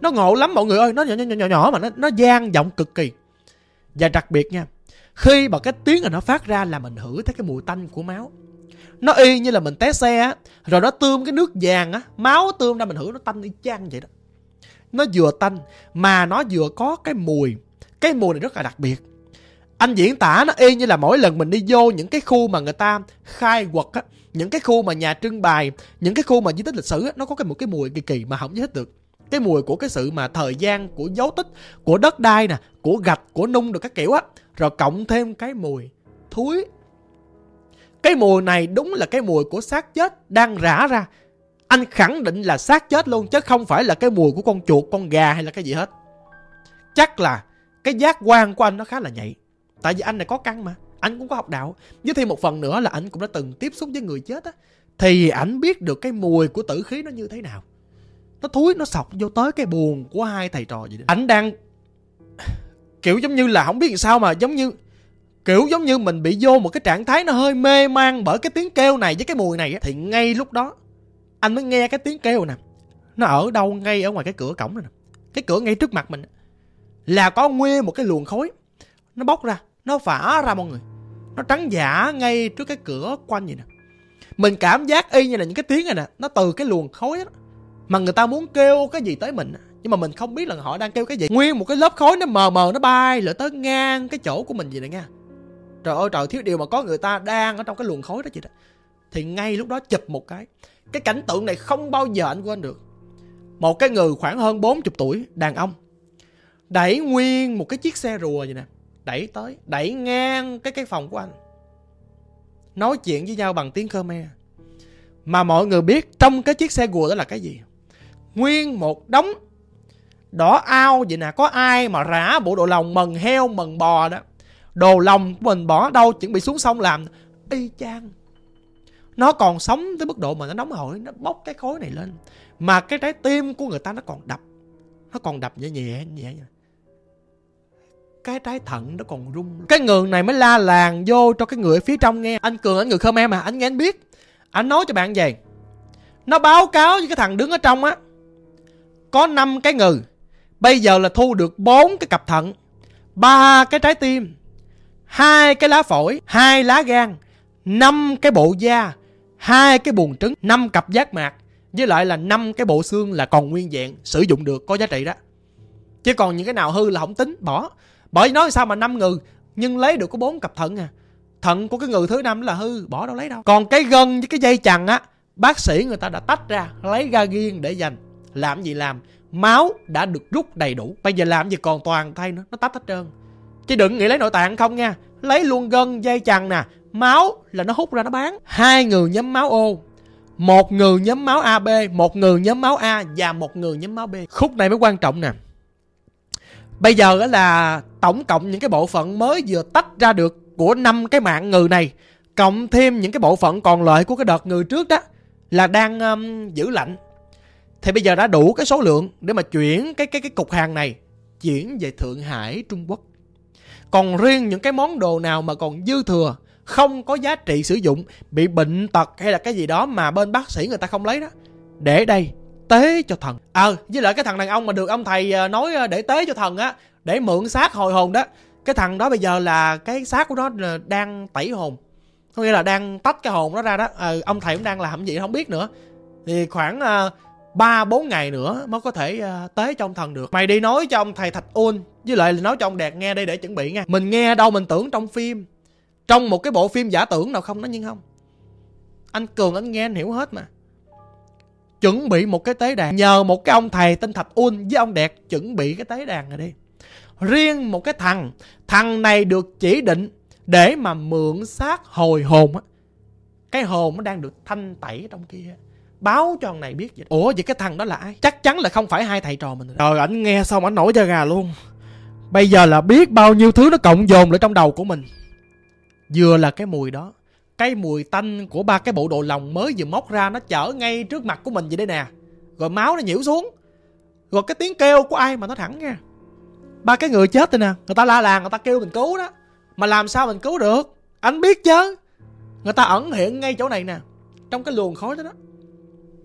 Nó ngộ lắm, mọi người ơi. Nó nhỏ nhỏ nhỏ nhỏ mà nó nó gian vọng cực kỳ. Và đặc biệt nha, khi mà cái tiếng này nó phát ra là mình hử thấy cái mùi tanh của máu nó y như là mình té xe á, rồi nó tươm cái nước vàng á, máu tươm ra mình hưởng nó tanh y chang vậy đó. Nó vừa tanh, mà nó vừa có cái mùi. Cái mùi này rất là đặc biệt. Anh diễn tả nó y như là mỗi lần mình đi vô những cái khu mà người ta khai quật á, những cái khu mà nhà trưng bày, những cái khu mà di tích lịch sử á, nó có cái một cái mùi kỳ kỳ mà không giải thích được. Cái mùi của cái sự mà thời gian, của dấu tích, của đất đai nè, của gạch, của nung được các kiểu á, rồi cộng thêm cái mùi thúi cái mùi này đúng là cái mùi của xác chết đang rã ra. Anh khẳng định là xác chết luôn, chứ không phải là cái mùi của con chuột, con gà hay là cái gì hết. Chắc là cái giác quan của anh nó khá là nhạy. Tại vì anh này có căn mà, anh cũng có học đạo. Với thêm một phần nữa là anh cũng đã từng tiếp xúc với người chết á. Thì anh biết được cái mùi của tử khí nó như thế nào. Nó thúi, nó sọc vô tới cái buồn của hai thầy trò vậy đó. Anh đang, kiểu giống như là không biết sao mà giống như kiểu giống như mình bị vô một cái trạng thái nó hơi mê man bởi cái tiếng kêu này với cái mùi này á, thì ngay lúc đó, anh mới nghe cái tiếng kêu nè. Nó ở đâu ngay ở ngoài cái cửa cổng này nè. Cái cửa ngay trước mặt mình là có nguyên một cái luồng khối nó bốc ra, nó phả ra mọi người. Nó trắng giả ngay trước cái cửa quanh vậy nè. Mình cảm giác y như là những cái tiếng này nè, nó từ cái luồng khối đó. Mà người ta muốn kêu cái gì tới mình nhưng mà mình không biết là họ đang kêu cái gì. Nguyên một cái lớp khối nó mờ mờ, nó bay lại tới ngang cái chỗ của mình vậy nè nha trời ơi, trời, thiếu điều mà có người ta đang ở trong cái luồng khói đó chị đó. Thì ngay lúc đó chụp một cái. Cái cảnh tượng này không bao giờ anh quên được. Một cái người khoảng hơn 40 tuổi, đàn ông, đẩy nguyên một cái chiếc xe rùa vậy nè, đẩy tới, đẩy ngang cái cái phòng của anh. Nói chuyện với nhau bằng tiếng Khmer. Mà mọi người biết trong cái chiếc xe rùa đó là cái gì? Nguyên một đống đỏ ao vậy nè, có ai mà rã bộ đồ lòng mần heo, mần bò đó đồ lòng của mình bỏ đâu chuẩn bị xuống sông làm. Y chang. Nó còn sống tới mức độ mà nó nóng hổi nó bốc cái khối này lên. Mà cái trái tim của người ta nó còn đập. Nó còn đập nhẹ nhẹ nhẹ, cái trái thận nó còn rung. Cái người này mới la làng vô cho cái người ở phía trong nghe. Anh cường anh người khmer mà anh nghe anh biết. Anh nói cho bạn về. Nó báo cáo với cái thằng đứng ở trong á. Có 5 cái ngừ bây giờ là thu được bốn cái cặp thận. Ba cái trái tim hai cái lá phổi, hai lá gan, năm cái bộ da, hai cái buồng trứng, năm cặp giác mạc. Với lại là năm cái bộ xương là còn nguyên vẹn, sử dụng được, có giá trị đó. Chứ còn những cái nào hư là không tính, bỏ. Bởi nói sao mà năm ngừ, nhưng lấy được có bốn cặp thận à. Thận của cái người thứ năm là hư, bỏ đâu lấy đâu. Còn cái gân với cái dây chằng á, bác sĩ người ta đã tách ra, lấy ra riêng để dành. Làm gì làm? Máu đã được rút đầy đủ. Bây giờ làm gì còn toàn thay nữa, nó tách hết trơn chứ đừng nghĩ lấy nội tạng không nha. Lấy luôn gân dây chằng nè. Máu là nó hút ra nó bán. Hai người nhóm máu ô một người nhóm máu AB một người nhóm máu A và một người nhóm máu B. Khúc này mới quan trọng nè. Bây giờ là tổng cộng những cái bộ phận mới vừa tách ra được của năm cái mạng người này cộng thêm những cái bộ phận còn lại của cái đợt người trước đó là đang um, giữ lạnh. Thì bây giờ đã đủ cái số lượng để mà chuyển cái cái cái cục hàng này chuyển về Thượng Hải Trung Quốc còn riêng những cái món đồ nào mà còn dư thừa không có giá trị sử dụng bị bệnh tật hay là cái gì đó mà bên bác sĩ người ta không lấy đó để đây tế cho thần. Ờ à, với lại cái thằng đàn ông mà được ông thầy ờ, nói ờ, để tế cho thần á để mượn xác hồi hồn đó cái thằng đó bây giờ là cái xác của nó đang tẩy hồn có nghĩa là đang tách cái hồn nó ra đó. À, ông thầy cũng đang làm gì không biết nữa. Thì khoảng ba uh, bốn ngày nữa mới có thể ờ, uh, tế cho ông thần được. Mày đi nói cho ông thầy thạch ôn với lại là nói cho ông đạt nghe đây để chuẩn bị nha. Mình nghe đâu mình tưởng trong phim. Trong một cái bộ phim giả tưởng nào không nó nhưng không? Anh cường anh nghe anh hiểu hết mà. Chuẩn bị một cái tế đàn. Nhờ một cái ông thầy tên thạch un với ông đạt chuẩn bị cái tế đàn này đi. Riêng một cái thằng. Thằng này được chỉ định để mà mượn xác hồi hồn á. Cái hồn nó đang được thanh tẩy trong kia báo cho thằng này biết vậy ủa vậy cái thằng đó là ai? Chắc chắn là không phải hai thầy trò mình rồi Trời ảnh nghe xong ảnh nổi da gà luôn. Bây giờ là biết bao nhiêu thứ nó cộng dồn lại trong đầu của mình. Vừa là cái mùi đó cái mùi tanh của ba cái bộ đồ lòng mới vừa móc ra nó chở ngay trước mặt của mình vậy đây nè. Rồi máu nó nhiễu xuống. Rồi cái tiếng kêu của ai mà nó thẳng nha. Ba cái người chết rồi nè. Người ta la làng người ta kêu mình cứu đó. Mà làm sao mình cứu được? Anh biết chứ. Người ta ẩn hiện ngay chỗ này nè. Trong cái luồng khói đó đó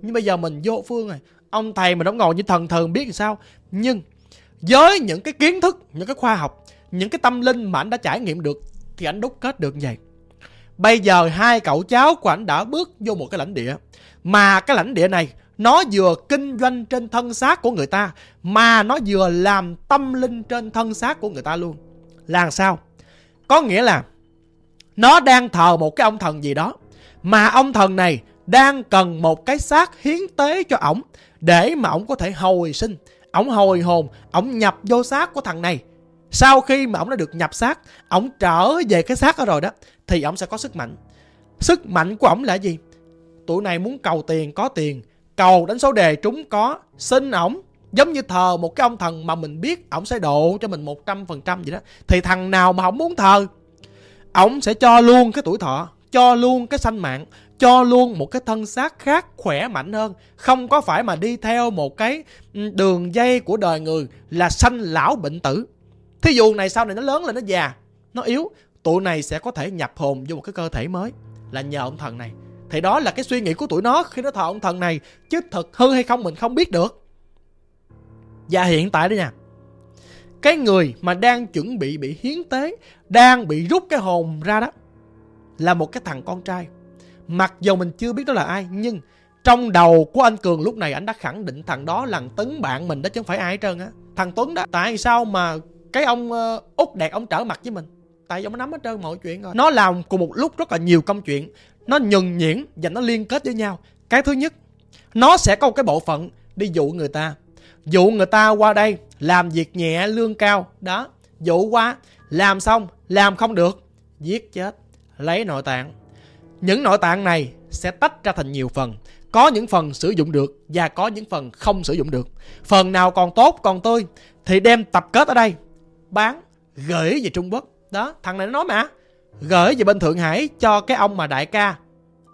nhưng bây giờ mình vô phương rồi ông thầy mà đóng ngồi như thần thường biết làm sao? Nhưng với những cái kiến thức, những cái khoa học, những cái tâm linh mà anh đã trải nghiệm được thì anh đúc kết được như vậy. Bây giờ hai cậu cháu của anh đã bước vô một cái lãnh địa, mà cái lãnh địa này nó vừa kinh doanh trên thân xác của người ta, mà nó vừa làm tâm linh trên thân xác của người ta luôn. Là sao? Có nghĩa là nó đang thờ một cái ông thần gì đó, mà ông thần này đang cần một cái xác hiến tế cho ổng để mà ổng có thể hồi sinh. Ổng hồi hồn, ổng nhập vô xác của thằng này. Sau khi mà ổng đã được nhập xác, ổng trở về cái xác đó rồi đó, thì ổng sẽ có sức mạnh. Sức mạnh của ổng là gì? Tụi này muốn cầu tiền, có tiền. Cầu đánh số đề trúng có, xin ổng. Giống như thờ một cái ông thần mà mình biết ổng sẽ độ cho mình 100% vậy đó. Thì thằng nào mà không muốn thờ, ổng sẽ cho luôn cái tuổi thọ, cho luôn cái sanh mạng cho luôn một cái thân xác khác khỏe mạnh hơn. Không có phải mà đi theo một cái ừ, đường dây của đời người là sanh lão bệnh tử. Thí dụ này sau này nó lớn lên nó già, nó yếu, tụi này sẽ có thể nhập hồn vô một cái cơ thể mới. Là nhờ ông thần này. Thì đó là cái suy nghĩ của tụi nó khi nó thờ ông thần này, chứ thật hư hay không mình không biết được. Và hiện tại đó nha, cái người mà đang chuẩn bị bị hiến tế, đang bị rút cái hồn ra đó, là một cái thằng con trai mặc dù mình chưa biết đó là ai nhưng trong đầu của anh cường lúc này anh đã khẳng định thằng đó là tấn bạn mình đó chứ không phải ai hết trơn á. Thằng tuấn đó tại sao mà cái ông uh, út đẹp ông trở mặt với mình? Tại vì ông nắm hết trơn mọi chuyện rồi. Nó làm cùng một lúc rất là nhiều công chuyện. Nó nhường nhuyễn và nó liên kết với nhau. Cái thứ nhất nó sẽ có một cái bộ phận đi dụ người ta. Dụ người ta qua đây làm việc nhẹ lương cao. Đó dụ qua làm xong làm không được giết chết lấy nội tạng những nội tạng này sẽ tách ra thành nhiều phần. Có những phần sử dụng được và có những phần không sử dụng được. Phần nào còn tốt, còn tươi, thì đem tập kết ở đây. Bán, gửi về trung quốc. Đó, thằng này nó nói mà. Gửi về bên thượng hải cho cái ông mà đại ca.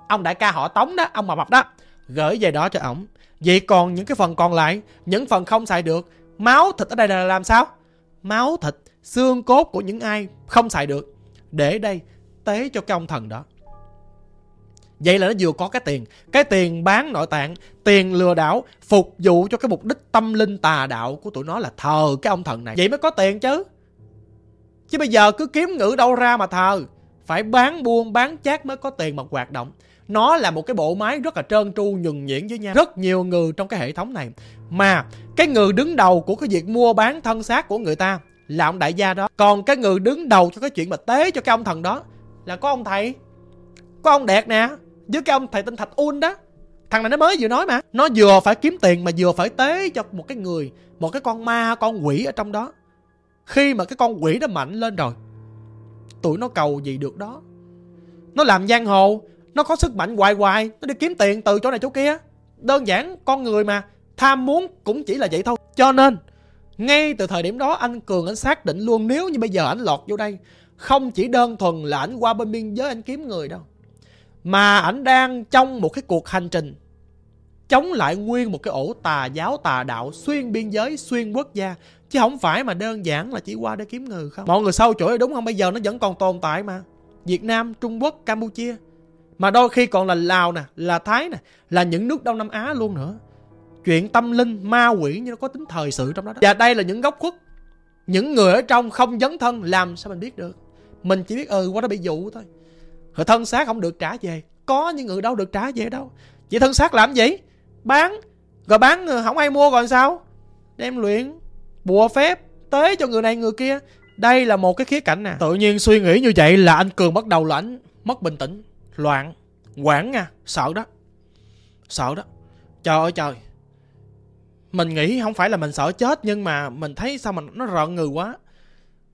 Ông đại ca họ tống đó, ông mà mập đó. Gửi về đó cho ổng. Vậy còn những cái phần còn lại, những phần không xài được, máu thịt ở đây là làm sao? Máu thịt, xương cốt của những ai không xài được. Để đây, tế cho cái ông thần đó. Vậy là nó vừa có cái tiền. Cái tiền bán nội tạng, Tiền lừa đảo, Phục vụ cho cái mục đích tâm linh tà đạo của tụi nó là thờ cái ông thần này. Vậy mới có tiền chứ. Chứ bây giờ cứ kiếm ngữ đâu ra mà thờ. Phải bán buôn, bán chát mới có tiền mà hoạt động. Nó là một cái bộ máy rất là trơn tru, nhuần nhuyễn với nhau. Rất nhiều người trong cái hệ thống này. Mà cái người đứng đầu của cái việc mua bán thân xác của người ta Là ông đại gia đó. Còn cái người đứng đầu cho cái chuyện mà tế cho cái ông thần đó Là có ông thầy, Có ông đẹp nè với cái ông thầy tên thạch un đó. Thằng này nó mới vừa nói mà. Nó vừa phải kiếm tiền mà vừa phải tế cho một cái người, một cái con ma, con quỷ ở trong đó. Khi mà cái con quỷ đó mạnh lên rồi, tụi nó cầu gì được đó. Nó làm giang hồ, nó có sức mạnh hoài hoài, nó đi kiếm tiền từ chỗ này chỗ kia. Đơn giản con người mà, tham muốn cũng chỉ là vậy thôi. Cho nên, ngay từ thời điểm đó anh cường anh xác định luôn, nếu như bây giờ anh lọt vô đây, không chỉ đơn thuần là anh qua bên biên giới anh kiếm người đâu mà ảnh đang trong một cái cuộc hành trình chống lại nguyên một cái ổ tà giáo tà đạo xuyên biên giới xuyên quốc gia. Chứ không phải mà đơn giản là chỉ qua để kiếm người không. Mọi người sâu chuỗi đúng không? Bây giờ nó vẫn còn tồn tại mà. Việt nam trung quốc campuchia. Mà đôi khi còn là lào nè là thái nè là những nước đông nam á luôn nữa. Chuyện tâm linh ma quỷ như nó có tính thời sự trong đó, đó. và đây là những góc khuất. Những người ở trong không dấn thân làm sao mình biết được? Mình chỉ biết ừ qua đó bị dụ thôi rồi thân xác không được trả về. Có những người đâu được trả về đâu. Vậy thân xác làm gì? Bán. Rồi bán ờ, không ai mua rồi sao? Đem luyện, bùa phép tế cho người này người kia. Đây là một cái khía cạnh nè. Tự nhiên suy nghĩ như vậy là anh cường bắt đầu là anh mất bình tĩnh, loạn quảng nha. Sợ đó. Sợ đó. Trời ơi trời. Mình nghĩ không phải là mình sợ chết nhưng mà mình thấy sao mình nó rợn người quá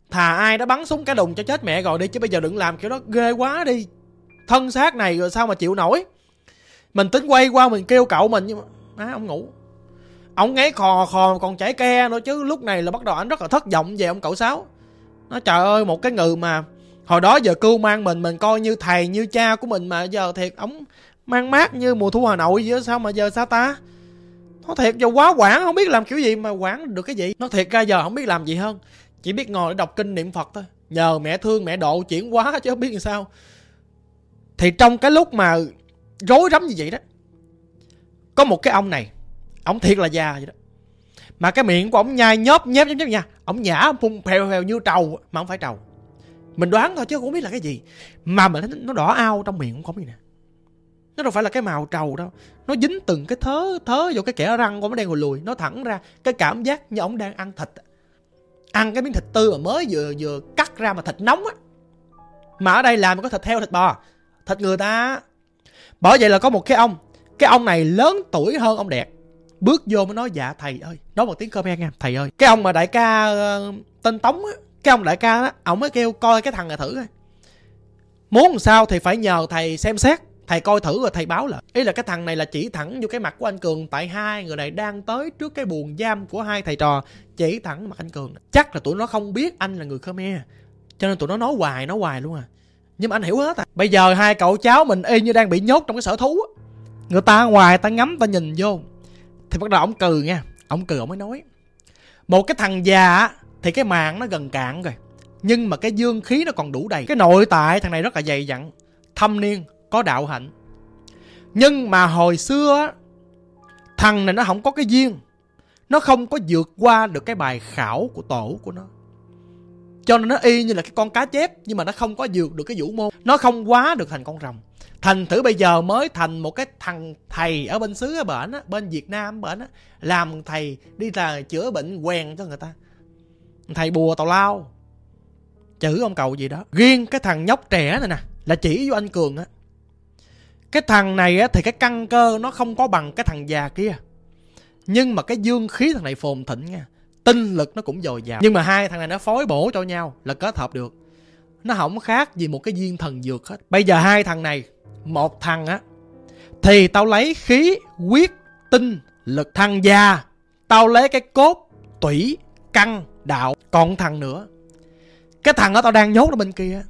thà ai đã bắn súng cái đùng cho chết mẹ rồi đi, chứ bây giờ đừng làm kiểu đó, ghê quá đi. Thân xác này rồi sao mà chịu nổi? Mình tính quay qua mình kêu cậu mình, nhưng mà má, ông ngủ. Ông ngáy khò khò còn chảy ke nữa chứ, lúc này là bắt đầu anh rất là thất vọng về ông cậu sáu. Nó trời ơi, một cái người mà hồi đó giờ cưu mang mình mình coi như thầy, như cha của mình mà giờ thiệt, ổng mang mát như mùa thu hà nội vậy sao mà giờ sao ta? Nó thiệt, giờ quá quản không biết làm kiểu gì mà quản được cái gì. Nó thiệt ra giờ không biết làm gì hơn chỉ biết ngồi để đọc kinh niệm phật thôi. Nhờ mẹ thương, mẹ độ chuyển quá chứ không biết làm sao. Thì trong cái lúc mà rối rắm như vậy đó, có một cái ông này, ông thiệt là già vậy đó. Mà cái miệng của ông nhai nhóp, nhép nhép nhép nha. Ông nhả ông phun phèo phèo như trầu mà không phải trầu. Mình đoán thôi chứ không biết là cái gì. Mà mình thấy nó đỏ ao trong miệng cũng không gì nè. Nó đâu phải là cái màu trầu đâu. Nó dính từng cái thớ thớ vô cái kẻ răng của nó đang ngồi lùi. Nó thẳng ra cái cảm giác như ông đang ăn thịt ăn cái miếng thịt tươi mà mới vừa vừa cắt ra mà thịt nóng á. Mà ở đây làm có thịt heo thịt bò. Thịt người ta bởi vậy là có một cái ông cái ông này lớn tuổi hơn ông đẹp. Bước vô mới nói dạ thầy ơi nói một tiếng comment nha thầy ơi. Cái ông mà đại ca uh, tên tống á cái ông đại ca đó ông mới kêu coi cái thằng này thử coi. Muốn làm sao thì phải nhờ thầy xem xét thầy coi thử rồi thầy báo là, ý là cái thằng này là chỉ thẳng vô cái mặt của anh cường, tại hai người này đang tới trước cái buồng giam của hai thầy trò, chỉ thẳng mặt anh cường. Chắc là tụi nó không biết anh là người khmer, cho nên tụi nó nói hoài nói hoài luôn à. Nhưng mà anh hiểu hết à. Bây giờ hai cậu cháu mình y như đang bị nhốt trong cái sở thú á. Người ta ngoài ta ngắm, ta nhìn vô. Thì bắt đầu ông cừ nha ông cừ ông mới nói. Một cái thằng già thì cái mạng nó gần cạn rồi, nhưng mà cái dương khí nó còn đủ đầy. Cái nội tại thằng này rất là dày dặn, thâm niên có đạo hạnh. Nhưng mà hồi xưa thằng này nó không có cái duyên. Nó không có vượt qua được cái bài khảo của tổ của nó. Cho nên nó y như là cái con cá chép, nhưng mà nó không có vượt được cái vũ môn. Nó không quá được thành con rồng. Thành thử bây giờ mới thành một cái thằng thầy ở bên xứ ở bển á, bên việt nam bển á, làm thầy đi là chữa bệnh quen cho người ta. Thầy bùa tào lao. Chữ ông cầu gì đó. Riêng cái thằng nhóc trẻ này nè, là chỉ vô anh cường á cái thằng này á, thì cái căn cơ nó không có bằng cái thằng già kia. Nhưng mà cái dương khí thằng này phồn thịnh nha. Tinh lực nó cũng dồi dào. Nhưng mà hai thằng này nó phối bổ cho nhau là kết hợp được. Nó không khác gì một cái viên thần dược hết. Bây giờ hai thằng này, một thằng á, thì tao lấy khí, quyết, tinh, lực. Thằng già, tao lấy cái cốt, tủy, căn, đạo. Còn thằng nữa. Cái thằng đó tao đang nhốt ở bên kia.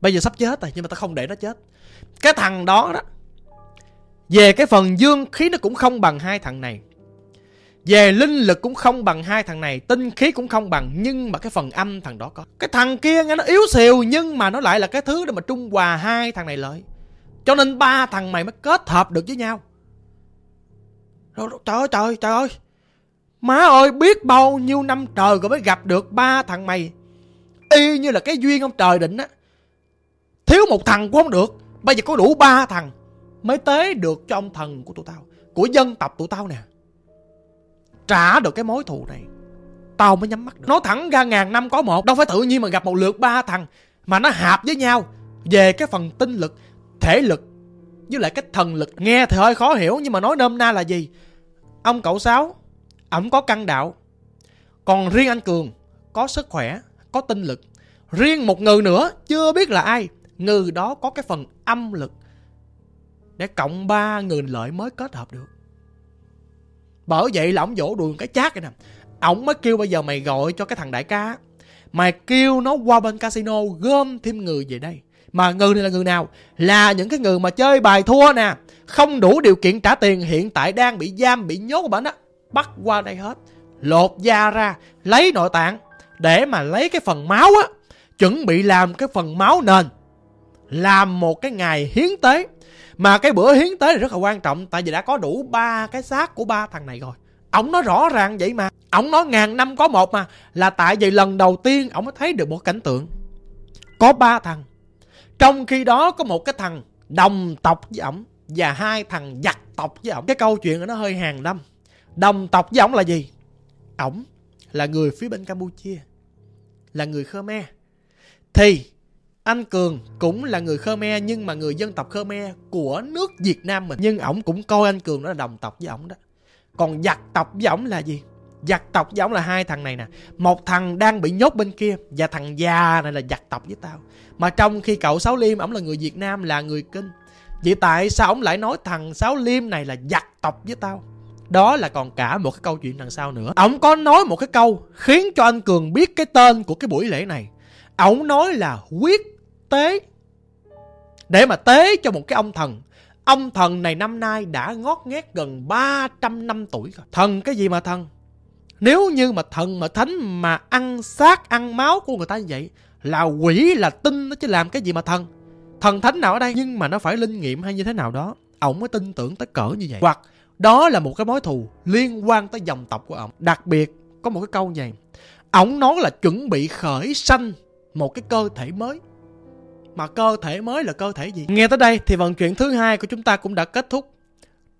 Bây giờ sắp chết rồi, nhưng mà tao không để nó chết cái thằng đó đó về cái phần dương khí nó cũng không bằng hai thằng này. Về linh lực cũng không bằng hai thằng này tinh khí cũng không bằng nhưng mà cái phần âm thằng đó có. Cái thằng kia nghe nó yếu xìu nhưng mà nó lại là cái thứ để mà trung hòa hai thằng này lợi cho nên ba thằng mày mới kết hợp được với nhau. Rồi, trời ơi trời trời ơi. Má ơi biết bao nhiêu năm trời rồi mới gặp được ba thằng mày. Y như là cái duyên ông trời định á. Thiếu một thằng cũng không được bây giờ có đủ ba thằng mới tế được cho ông thần của tụi tao, của dân tộc tụi tao nè. Trả được cái mối thù này, tao mới nhắm mắt được. Nói thẳng ra ngàn năm có một, đâu phải tự nhiên mà gặp một lượt ba thằng mà nó hợp với nhau về cái phần tinh lực, thể lực, với lại cái thần lực. Nghe thì hơi khó hiểu, nhưng mà nói nôm na là gì? Ông cậu sáu, ổng có căn đạo, còn riêng anh cường có sức khỏe, có tinh lực. Riêng một người nữa, chưa biết là ai người đó có cái phần âm lực để cộng ba người lợi mới kết hợp được. Bởi vậy là ổng vỗ đùi cái chát này nè. Ổng mới kêu bây giờ mày gọi cho cái thằng đại ca. Mày kêu nó qua bên casino gom thêm người về đây. Mà người này là người nào? Là những cái người mà chơi bài thua nè. Không đủ điều kiện trả tiền, hiện tại đang bị giam, bị nhốt ở bệnh á. Bắt qua đây hết. Lột da ra, lấy nội tạng. Để mà lấy cái phần máu á. Chuẩn bị làm cái phần máu nền làm một cái ngày hiến tế. Mà cái bữa hiến tế này rất là quan trọng, tại vì đã có đủ ba cái xác của ba thằng này rồi. Ổng nói rõ ràng vậy mà. Ổng nói ngàn năm có một mà. Là tại vì lần đầu tiên ổng mới thấy được một cảnh tượng. Có ba thằng. Trong khi đó có một cái thằng đồng tộc với ổng và hai thằng giặc tộc với ổng. Cái câu chuyện nó hơi hàng năm. Đồng tộc với ổng là gì? Ổng là người phía bên campuchia. Là người khmer. Thì anh Cường cũng là người Khmer nhưng mà người dân tộc Khmer của nước Việt Nam mình. Nhưng ổng cũng coi anh Cường đó là đồng tộc với ổng đó. Còn giặc tộc với ổng là gì? Giặc tộc với ổng là hai thằng này nè Một thằng đang bị nhốt bên kia Và thằng già này là giặc tộc với tao Mà trong khi cậu Sáu Liêm, Ổng là người Việt Nam, là người Kinh Vậy tại sao ổng lại nói thằng Sáu Liêm này là giặc tộc với tao đó là còn cả một cái câu chuyện đằng sau nữa Ổng có nói một cái câu Khiến cho anh Cường biết cái tên của cái buổi lễ này Ổng nói là quyết tế, Để mà tế cho một cái ông thần. Ông thần này năm nay đã ngót nghét gần 300 năm tuổi rồi. Thần cái gì mà thần? Nếu như mà thần mà thánh mà ăn xác, ăn máu của người ta như vậy, Là quỷ, là tinh, nó chứ làm cái gì mà thần? Thần thánh nào ở đây? Nhưng mà nó phải linh nghiệm hay như thế nào đó, Ổng mới tin tưởng tới cỡ như vậy. Hoặc đó là một cái mối thù liên quan tới dòng tộc của ổng. Đặc biệt, có một cái câu này Ổng nói là chuẩn bị khởi sanh một cái cơ thể mới. Mà cơ thể mới là cơ thể gì? Nghe tới đây thì phần chuyện thứ hai của chúng ta cũng đã kết thúc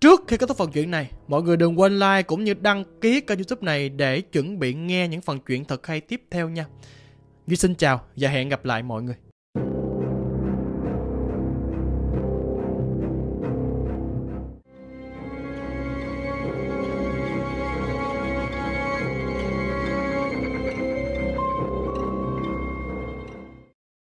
Trước khi kết thúc phần chuyện này, mọi người đừng quên like cũng như đăng ký kênh youtube này để chuẩn bị nghe những phần chuyện thật hay tiếp theo nha. Duy xin chào và hẹn gặp lại mọi người.